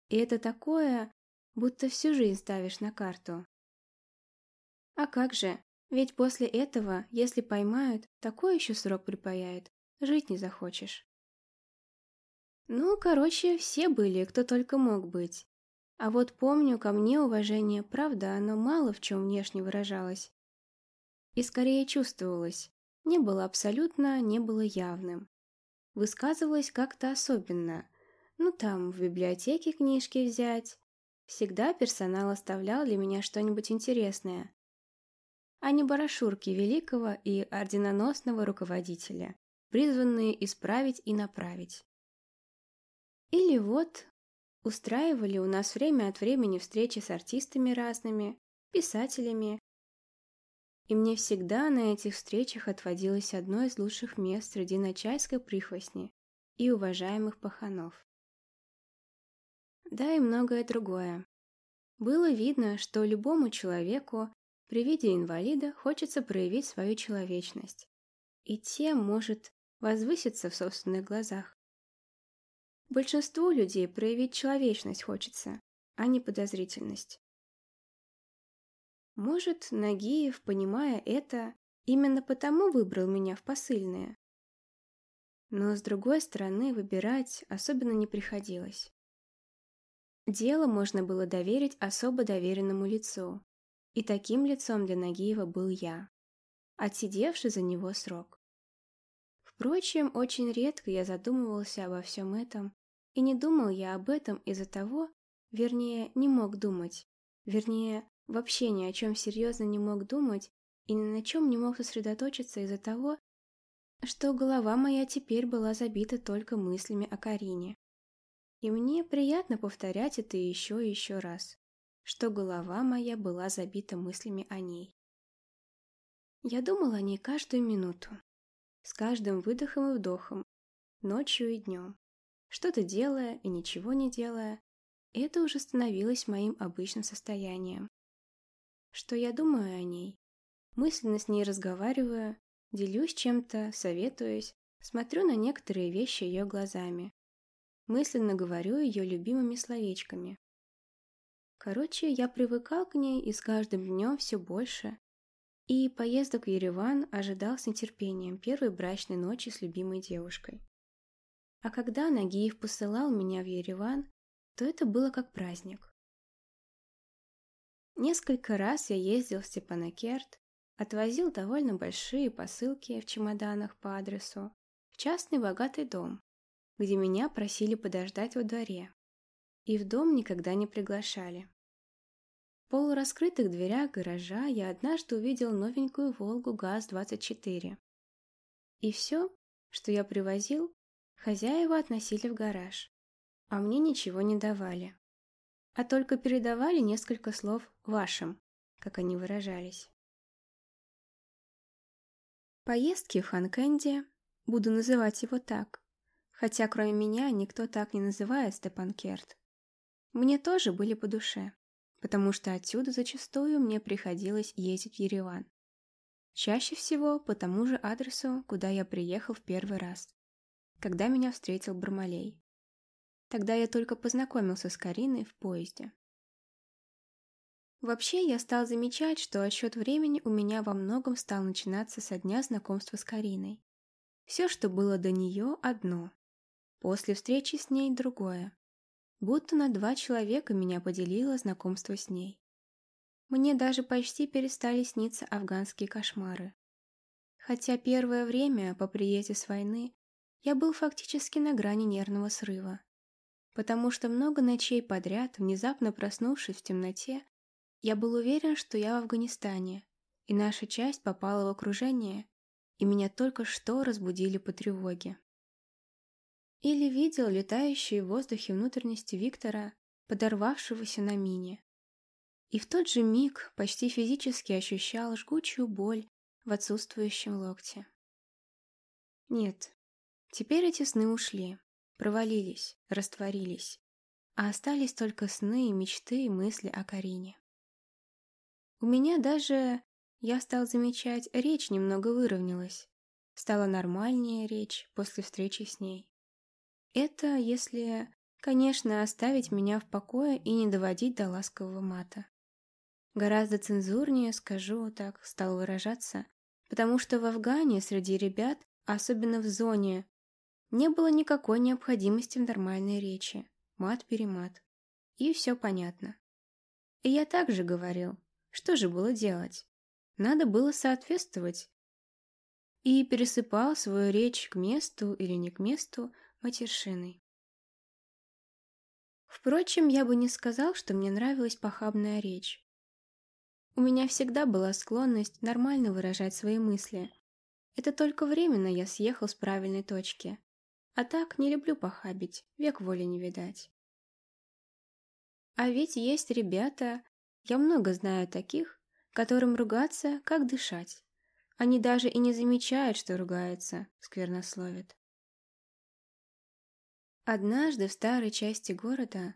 Speaker 2: И это такое, будто всю жизнь ставишь на карту. А как же, ведь после этого, если поймают, такой еще срок припаяют, жить не захочешь. Ну, короче, все были, кто только мог быть. А вот помню, ко мне уважение, правда, оно мало в чем внешне выражалось. И скорее чувствовалось. Не было абсолютно, не было явным. Высказывалось как-то особенно. Ну, там, в библиотеке книжки взять. Всегда персонал оставлял для меня что-нибудь интересное, а не барашурки великого и орденоносного руководителя, призванные исправить и направить. Или вот устраивали у нас время от времени встречи с артистами разными, писателями. И мне всегда на этих встречах отводилось одно из лучших мест среди начальской прихвостни и уважаемых паханов. Да и многое другое. Было видно, что любому человеку при виде инвалида хочется проявить свою человечность, и тем может возвыситься в собственных глазах. Большинству людей проявить человечность хочется, а не подозрительность. Может, Нагиев, понимая это, именно потому выбрал меня в посыльные. Но, с другой стороны, выбирать особенно не приходилось. Дело можно было доверить особо доверенному лицу, и таким лицом для Нагиева был я, отсидевший за него срок. Впрочем, очень редко я задумывался обо всем этом, и не думал я об этом из-за того, вернее, не мог думать, вернее, вообще ни о чем серьезно не мог думать и ни на чем не мог сосредоточиться из-за того, что голова моя теперь была забита только мыслями о Карине. И мне приятно повторять это еще и еще раз что голова моя была забита мыслями о ней. Я думал о ней каждую минуту, с каждым выдохом и вдохом, ночью и днем, что-то делая и ничего не делая, это уже становилось моим обычным состоянием. Что я думаю о ней, мысленно с ней разговариваю, делюсь чем-то, советуюсь, смотрю на некоторые вещи ее глазами, мысленно говорю ее любимыми словечками, Короче, я привыкал к ней и с каждым днем все больше. И поездок в Ереван ожидал с нетерпением первой брачной ночи с любимой девушкой. А когда Нагиев посылал меня в Ереван, то это было как праздник. Несколько раз я ездил в Степанакерт, отвозил довольно большие посылки в чемоданах по адресу в частный богатый дом, где меня просили подождать во дворе. И в дом никогда не приглашали. Полураскрытых дверях гаража я однажды увидел новенькую «Волгу ГАЗ-24». И все, что я привозил, хозяева относили в гараж, а мне ничего не давали. А только передавали несколько слов «вашим», как они выражались. Поездки в Ханкенде, буду называть его так, хотя кроме меня никто так не называет Степанкерт, мне тоже были по душе потому что отсюда зачастую мне приходилось ездить в Ереван. Чаще всего по тому же адресу, куда я приехал в первый раз, когда меня встретил Бармалей. Тогда я только познакомился с Кариной в поезде. Вообще, я стал замечать, что отсчет времени у меня во многом стал начинаться со дня знакомства с Кариной. Все, что было до нее, одно. После встречи с ней другое будто на два человека меня поделило знакомство с ней. Мне даже почти перестали сниться афганские кошмары. Хотя первое время по приезде с войны я был фактически на грани нервного срыва, потому что много ночей подряд, внезапно проснувшись в темноте, я был уверен, что я в Афганистане, и наша часть попала в окружение, и меня только что разбудили по тревоге. Или видел летающие в воздухе внутренности Виктора, подорвавшегося на мине. И в тот же миг почти физически ощущал жгучую боль в отсутствующем локте. Нет, теперь эти сны ушли, провалились, растворились, а остались только сны мечты и мысли о Карине. У меня даже, я стал замечать, речь немного выровнялась. Стала нормальнее речь после встречи с ней. Это если, конечно, оставить меня в покое и не доводить до ласкового мата. Гораздо цензурнее, скажу так, стал выражаться, потому что в Афгане среди ребят, особенно в зоне, не было никакой необходимости в нормальной речи, мат-перемат. И все понятно. И я также говорил, что же было делать? Надо было соответствовать. И пересыпал свою речь к месту или не к месту, матершиной. Впрочем, я бы не сказал, что мне нравилась похабная речь. У меня всегда была склонность нормально выражать свои мысли. Это только временно я съехал с правильной точки. А так не люблю похабить, век воли не видать. А ведь есть ребята, я много знаю таких, которым ругаться, как дышать. Они даже и не замечают, что ругаются, сквернословят. Однажды в старой части города,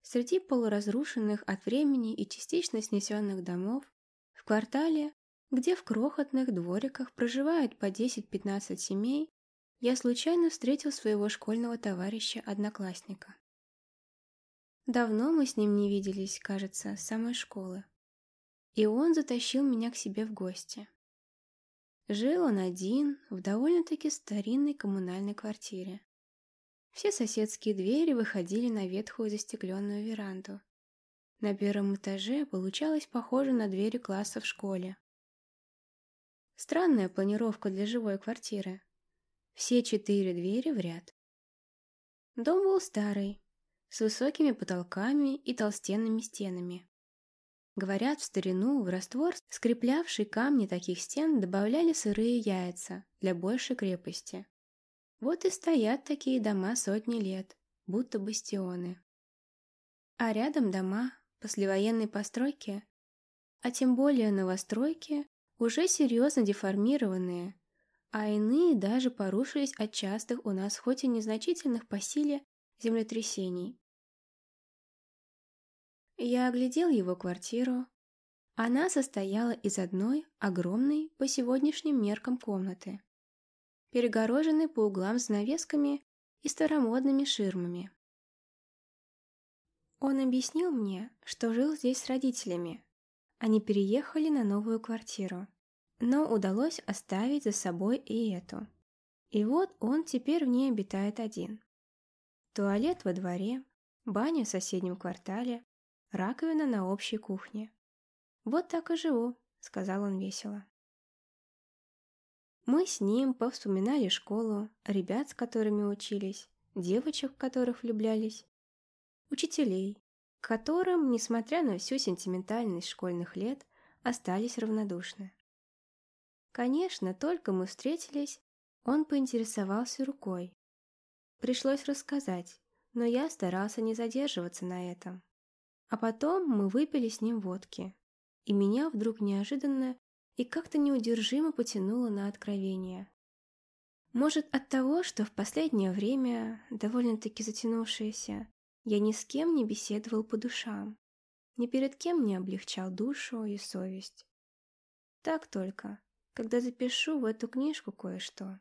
Speaker 2: среди полуразрушенных от времени и частично снесенных домов, в квартале, где в крохотных двориках проживают по 10-15 семей, я случайно встретил своего школьного товарища-одноклассника. Давно мы с ним не виделись, кажется, с самой школы. И он затащил меня к себе в гости. Жил он один в довольно-таки старинной коммунальной квартире. Все соседские двери выходили на ветхую застекленную веранду. На первом этаже получалось похоже на двери класса в школе. Странная планировка для живой квартиры. Все четыре двери в ряд. Дом был старый, с высокими потолками и толстенными стенами. Говорят, в старину в раствор, скреплявший камни таких стен, добавляли сырые яйца для большей крепости. Вот и стоят такие дома сотни лет, будто бастионы. А рядом дома послевоенной постройки, а тем более новостройки, уже серьезно деформированные, а иные даже порушились от частых у нас хоть и незначительных по силе землетрясений. Я оглядел его квартиру. Она состояла из одной огромной по сегодняшним меркам комнаты перегорожены по углам занавесками и старомодными ширмами. Он объяснил мне, что жил здесь с родителями. Они переехали на новую квартиру, но удалось оставить за собой и эту. И вот он теперь в ней обитает один. Туалет во дворе, баня в соседнем квартале, раковина на общей кухне. «Вот так и живу», — сказал он весело. Мы с ним повспоминали школу, ребят, с которыми учились, девочек, в которых влюблялись, учителей, которым, несмотря на всю сентиментальность школьных лет, остались равнодушны. Конечно, только мы встретились, он поинтересовался рукой. Пришлось рассказать, но я старался не задерживаться на этом. А потом мы выпили с ним водки, и меня вдруг неожиданно и как-то неудержимо потянуло на откровение. Может, от того, что в последнее время, довольно-таки затянувшееся, я ни с кем не беседовал по душам, ни перед кем не облегчал душу и совесть. Так только, когда запишу в эту книжку кое-что.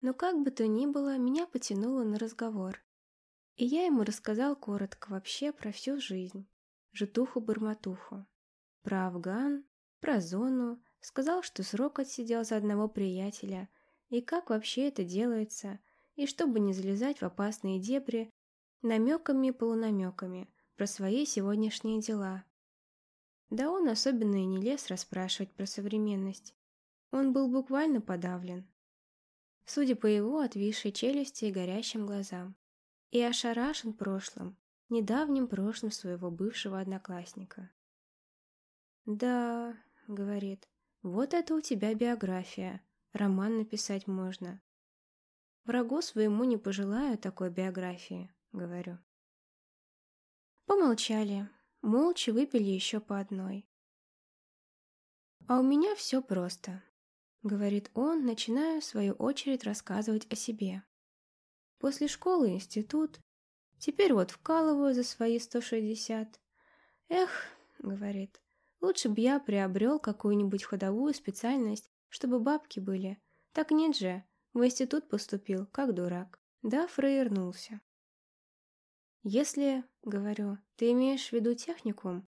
Speaker 2: Но как бы то ни было, меня потянуло на разговор, и я ему рассказал коротко вообще про всю жизнь, житуху-бормотуху, про Афган, про зону, сказал, что срок отсидел за одного приятеля, и как вообще это делается, и чтобы не залезать в опасные дебри, намеками-полунамеками про свои сегодняшние дела. Да он особенно и не лез расспрашивать про современность. Он был буквально подавлен. Судя по его отвисшей челюсти и горящим глазам. И ошарашен прошлым, недавним прошлым своего бывшего одноклассника. Да, говорит. «Вот это у тебя биография. Роман написать можно». «Врагу своему не пожелаю такой биографии», — говорю. Помолчали, молча выпили еще по одной. «А у меня все просто», — говорит он, начиная в свою очередь рассказывать о себе. «После школы институт, теперь вот вкалываю за свои 160. Эх, — говорит, Лучше бы я приобрел какую-нибудь ходовую специальность, чтобы бабки были. Так нет же, в институт поступил, как дурак. Да, фраернулся. Если, говорю, ты имеешь в виду техникум,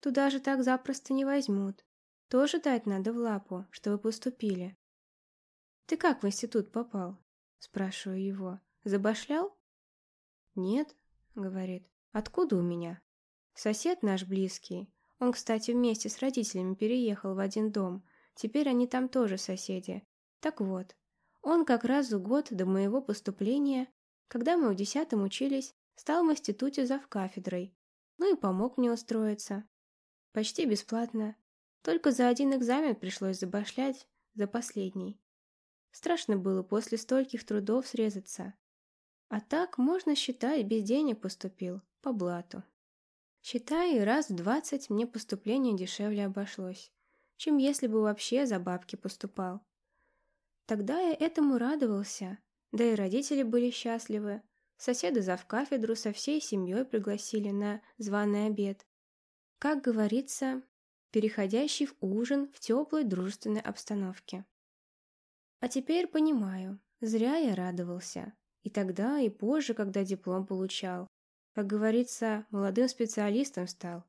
Speaker 2: туда же так запросто не возьмут. Тоже дать надо в лапу, чтобы поступили. Ты как в институт попал? Спрашиваю его. Забашлял? Нет, говорит. Откуда у меня? Сосед наш близкий, он, кстати, вместе с родителями переехал в один дом. Теперь они там тоже соседи. Так вот, он как раз за год до моего поступления, когда мы в десятом учились, стал в институте завкафедрой, ну и помог мне устроиться. Почти бесплатно. Только за один экзамен пришлось забашлять, за последний. Страшно было после стольких трудов срезаться. А так, можно считать, без денег поступил, по блату. Считай, раз в двадцать мне поступление дешевле обошлось, чем если бы вообще за бабки поступал. Тогда я этому радовался, да и родители были счастливы. Соседы зав кафедру со всей семьей пригласили на званый обед. Как говорится, переходящий в ужин в теплой дружественной обстановке. А теперь понимаю, зря я радовался. И тогда, и позже, когда диплом получал. Как говорится, молодым специалистом стал.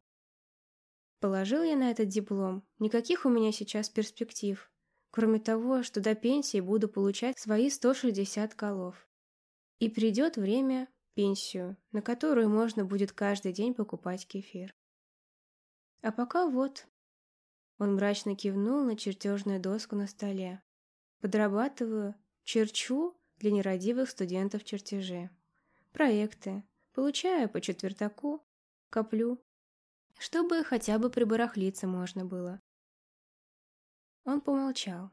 Speaker 2: Положил я на этот диплом, никаких у меня сейчас перспектив, кроме того, что до пенсии буду получать свои 160 колов. И придет время пенсию, на которую можно будет каждый день покупать кефир. А пока вот. Он мрачно кивнул на чертежную доску на столе. Подрабатываю, черчу для нерадивых студентов чертежи. Проекты. Получаю по четвертаку, коплю. Чтобы хотя бы прибарахлиться можно было. Он помолчал.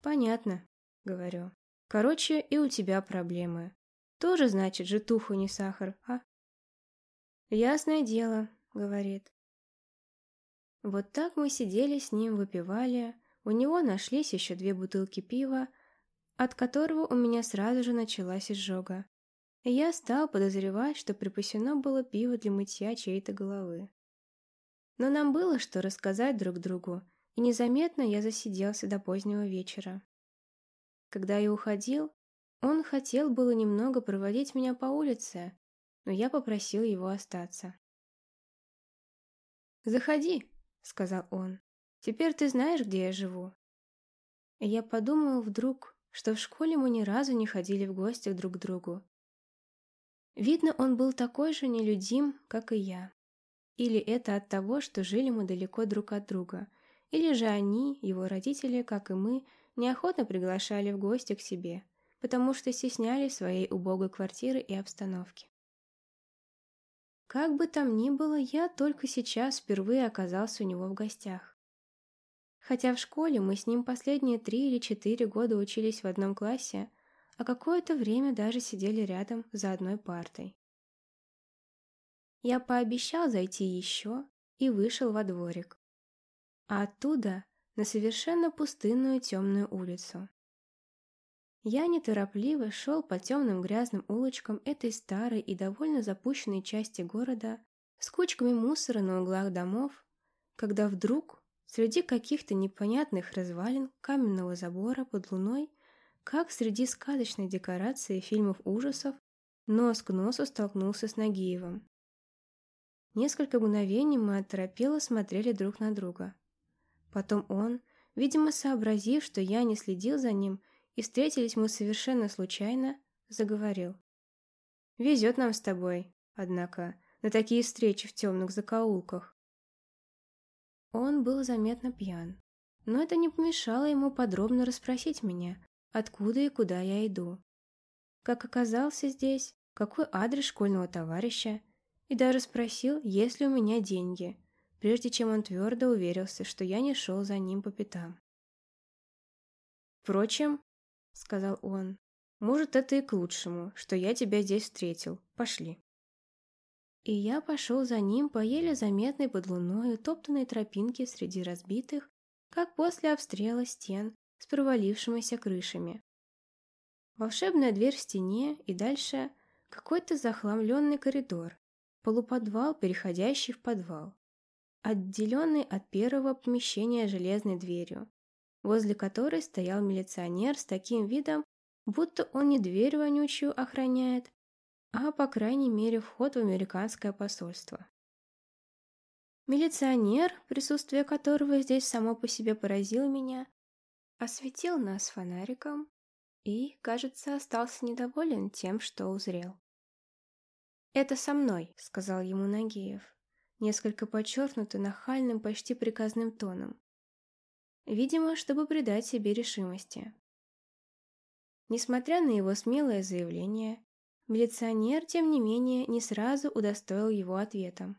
Speaker 2: «Понятно», — говорю. «Короче, и у тебя проблемы. Тоже, значит, житуха не сахар, а?» «Ясное дело», — говорит. Вот так мы сидели с ним, выпивали, у него нашлись еще две бутылки пива, от которого у меня сразу же началась изжога. И я стал подозревать, что припасено было пиво для мытья чьей-то головы. Но нам было что рассказать друг другу, и незаметно я засиделся до позднего вечера. Когда я уходил, он хотел было немного проводить меня по улице, но я попросил его остаться. «Заходи», — сказал он. Теперь ты знаешь, где я живу?» И я подумал вдруг, что в школе мы ни разу не ходили в гости друг к другу. Видно, он был такой же нелюдим, как и я. Или это от того, что жили мы далеко друг от друга, или же они, его родители, как и мы, неохотно приглашали в гости к себе, потому что стеснялись своей убогой квартиры и обстановки. Как бы там ни было, я только сейчас впервые оказался у него в гостях. Хотя в школе мы с ним последние три или четыре года учились в одном классе, а какое-то время даже сидели рядом за одной партой. Я пообещал зайти еще и вышел во дворик. А оттуда на совершенно пустынную темную улицу. Я неторопливо шел по темным грязным улочкам этой старой и довольно запущенной части города с кучками мусора на углах домов, когда вдруг Среди каких-то непонятных развалин каменного забора под луной, как среди сказочной декорации фильмов ужасов, нос к носу столкнулся с Нагиевым. Несколько мгновений мы оторопело смотрели друг на друга. Потом он, видимо сообразив, что я не следил за ним, и встретились мы совершенно случайно, заговорил. «Везет нам с тобой, однако, на такие встречи в темных закоулках. Он был заметно пьян, но это не помешало ему подробно расспросить меня, откуда и куда я иду. Как оказался здесь, какой адрес школьного товарища, и даже спросил, есть ли у меня деньги, прежде чем он твердо уверился, что я не шел за ним по пятам. «Впрочем», — сказал он, — «может, это и к лучшему, что я тебя здесь встретил. Пошли». И я пошел за ним по еле заметной под луной утоптанной тропинке среди разбитых, как после обстрела стен с провалившимися крышами. Волшебная дверь в стене и дальше какой-то захламленный коридор, полуподвал, переходящий в подвал, отделенный от первого помещения железной дверью, возле которой стоял милиционер с таким видом, будто он не дверь вонючую охраняет, а, по крайней мере, вход в американское посольство. Милиционер, присутствие которого здесь само по себе поразило меня, осветил нас фонариком и, кажется, остался недоволен тем, что узрел. «Это со мной», — сказал ему Нагиев, несколько подчеркнуто нахальным, почти приказным тоном. Видимо, чтобы придать себе решимости. Несмотря на его смелое заявление, Милиционер, тем не менее, не сразу удостоил его ответом.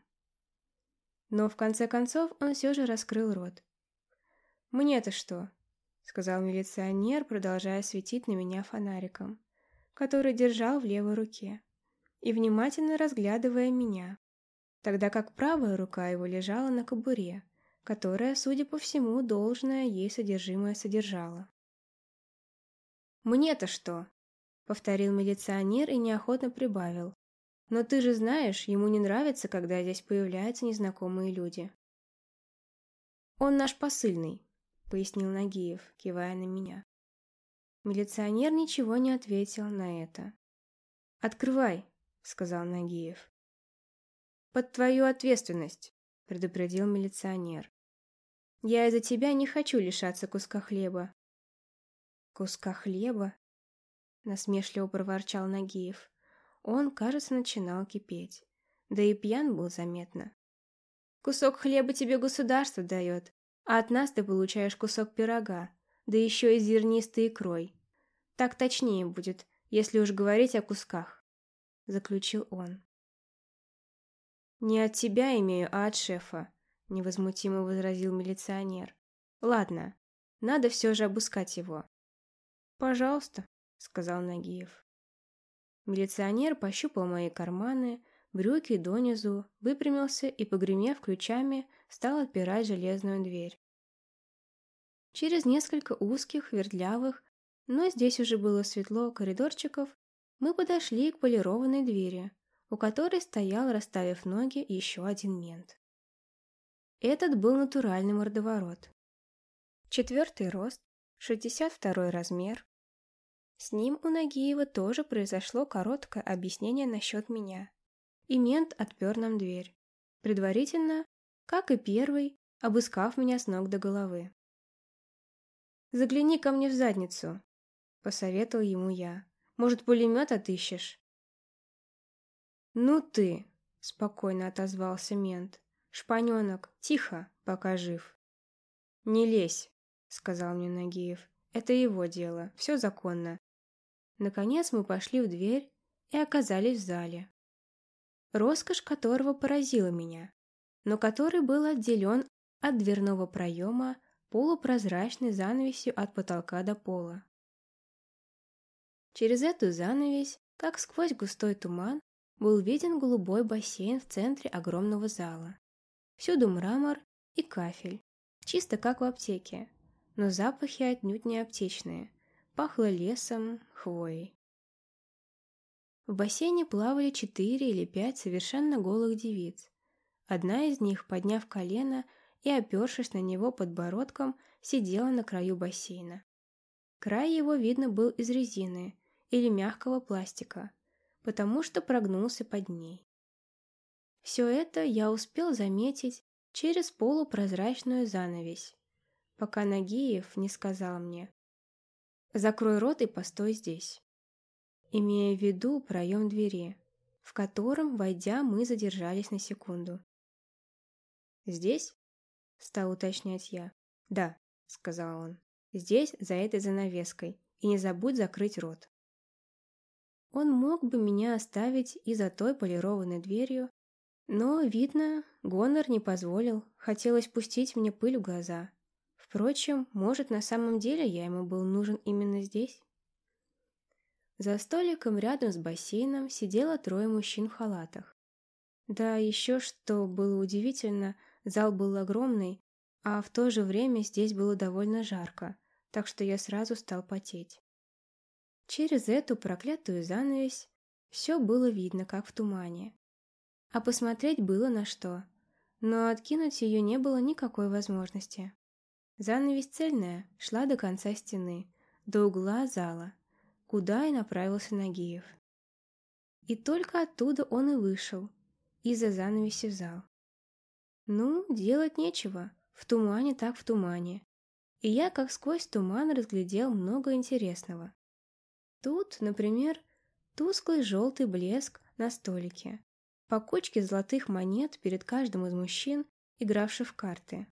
Speaker 2: Но в конце концов он все же раскрыл рот. «Мне-то что?» — сказал милиционер, продолжая светить на меня фонариком, который держал в левой руке, и внимательно разглядывая меня, тогда как правая рука его лежала на кобуре, которая, судя по всему, должное ей содержимое содержала. «Мне-то что?» — повторил милиционер и неохотно прибавил. «Но ты же знаешь, ему не нравится, когда здесь появляются незнакомые люди». «Он наш посыльный», — пояснил Нагиев, кивая на меня. Милиционер ничего не ответил на это. «Открывай», — сказал Нагиев. «Под твою ответственность», — предупредил милиционер. «Я из-за тебя не хочу лишаться куска хлеба». «Куска хлеба?» — насмешливо проворчал Нагиев. Он, кажется, начинал кипеть. Да и пьян был заметно. «Кусок хлеба тебе государство дает, а от нас ты получаешь кусок пирога, да еще и зернистой икрой. Так точнее будет, если уж говорить о кусках», — заключил он. «Не от тебя имею, а от шефа», — невозмутимо возразил милиционер. «Ладно, надо все же обыскать его». «Пожалуйста», — сказал Нагиев. Милиционер пощупал мои карманы, брюки донизу, выпрямился и, погремев ключами, стал отпирать железную дверь. Через несколько узких, вертлявых, но здесь уже было светло коридорчиков, мы подошли к полированной двери, у которой стоял, расставив ноги, еще один мент. Этот был натуральный мордоворот. Четвертый рост, 62 размер. С ним у Нагиева тоже произошло короткое объяснение насчет меня. И мент отпер нам дверь. Предварительно, как и первый, обыскав меня с ног до головы. «Загляни ко мне в задницу», — посоветовал ему я. «Может, пулемет отыщешь?» «Ну ты!» — спокойно отозвался мент. «Шпаненок, тихо, пока жив». «Не лезь», — сказал мне Нагиев. «Это его дело, все законно». Наконец мы пошли в дверь и оказались в зале. Роскошь которого поразила меня, но который был отделен от дверного проема полупрозрачной занавесью от потолка до пола. Через эту занавесь, как сквозь густой туман, был виден голубой бассейн в центре огромного зала. Всюду мрамор и кафель, чисто как в аптеке, но запахи отнюдь не аптечные, пахло лесом, хвоей. В бассейне плавали четыре или пять совершенно голых девиц. Одна из них, подняв колено и опершись на него подбородком, сидела на краю бассейна. Край его видно был из резины или мягкого пластика, потому что прогнулся под ней. Все это я успел заметить через полупрозрачную занавесь, пока Нагиев не сказал мне «Закрой рот и постой здесь», имея в виду проем двери, в котором, войдя, мы задержались на секунду. «Здесь?» — стал уточнять я. «Да», — сказал он, — «здесь, за этой занавеской, и не забудь закрыть рот». Он мог бы меня оставить и за той полированной дверью, но, видно, Гонор не позволил, хотелось пустить мне пыль в глаза. Впрочем, может, на самом деле я ему был нужен именно здесь? За столиком рядом с бассейном сидело трое мужчин в халатах. Да, еще что было удивительно, зал был огромный, а в то же время здесь было довольно жарко, так что я сразу стал потеть. Через эту проклятую занавесь все было видно, как в тумане. А посмотреть было на что, но откинуть ее не было никакой возможности. Занавесь цельная шла до конца стены, до угла зала, куда и направился Нагиев. И только оттуда он и вышел, из-за занавеси в зал. Ну, делать нечего, в тумане так в тумане. И я как сквозь туман разглядел много интересного. Тут, например, тусклый желтый блеск на столике, по кучке золотых монет перед каждым из мужчин, игравших в карты.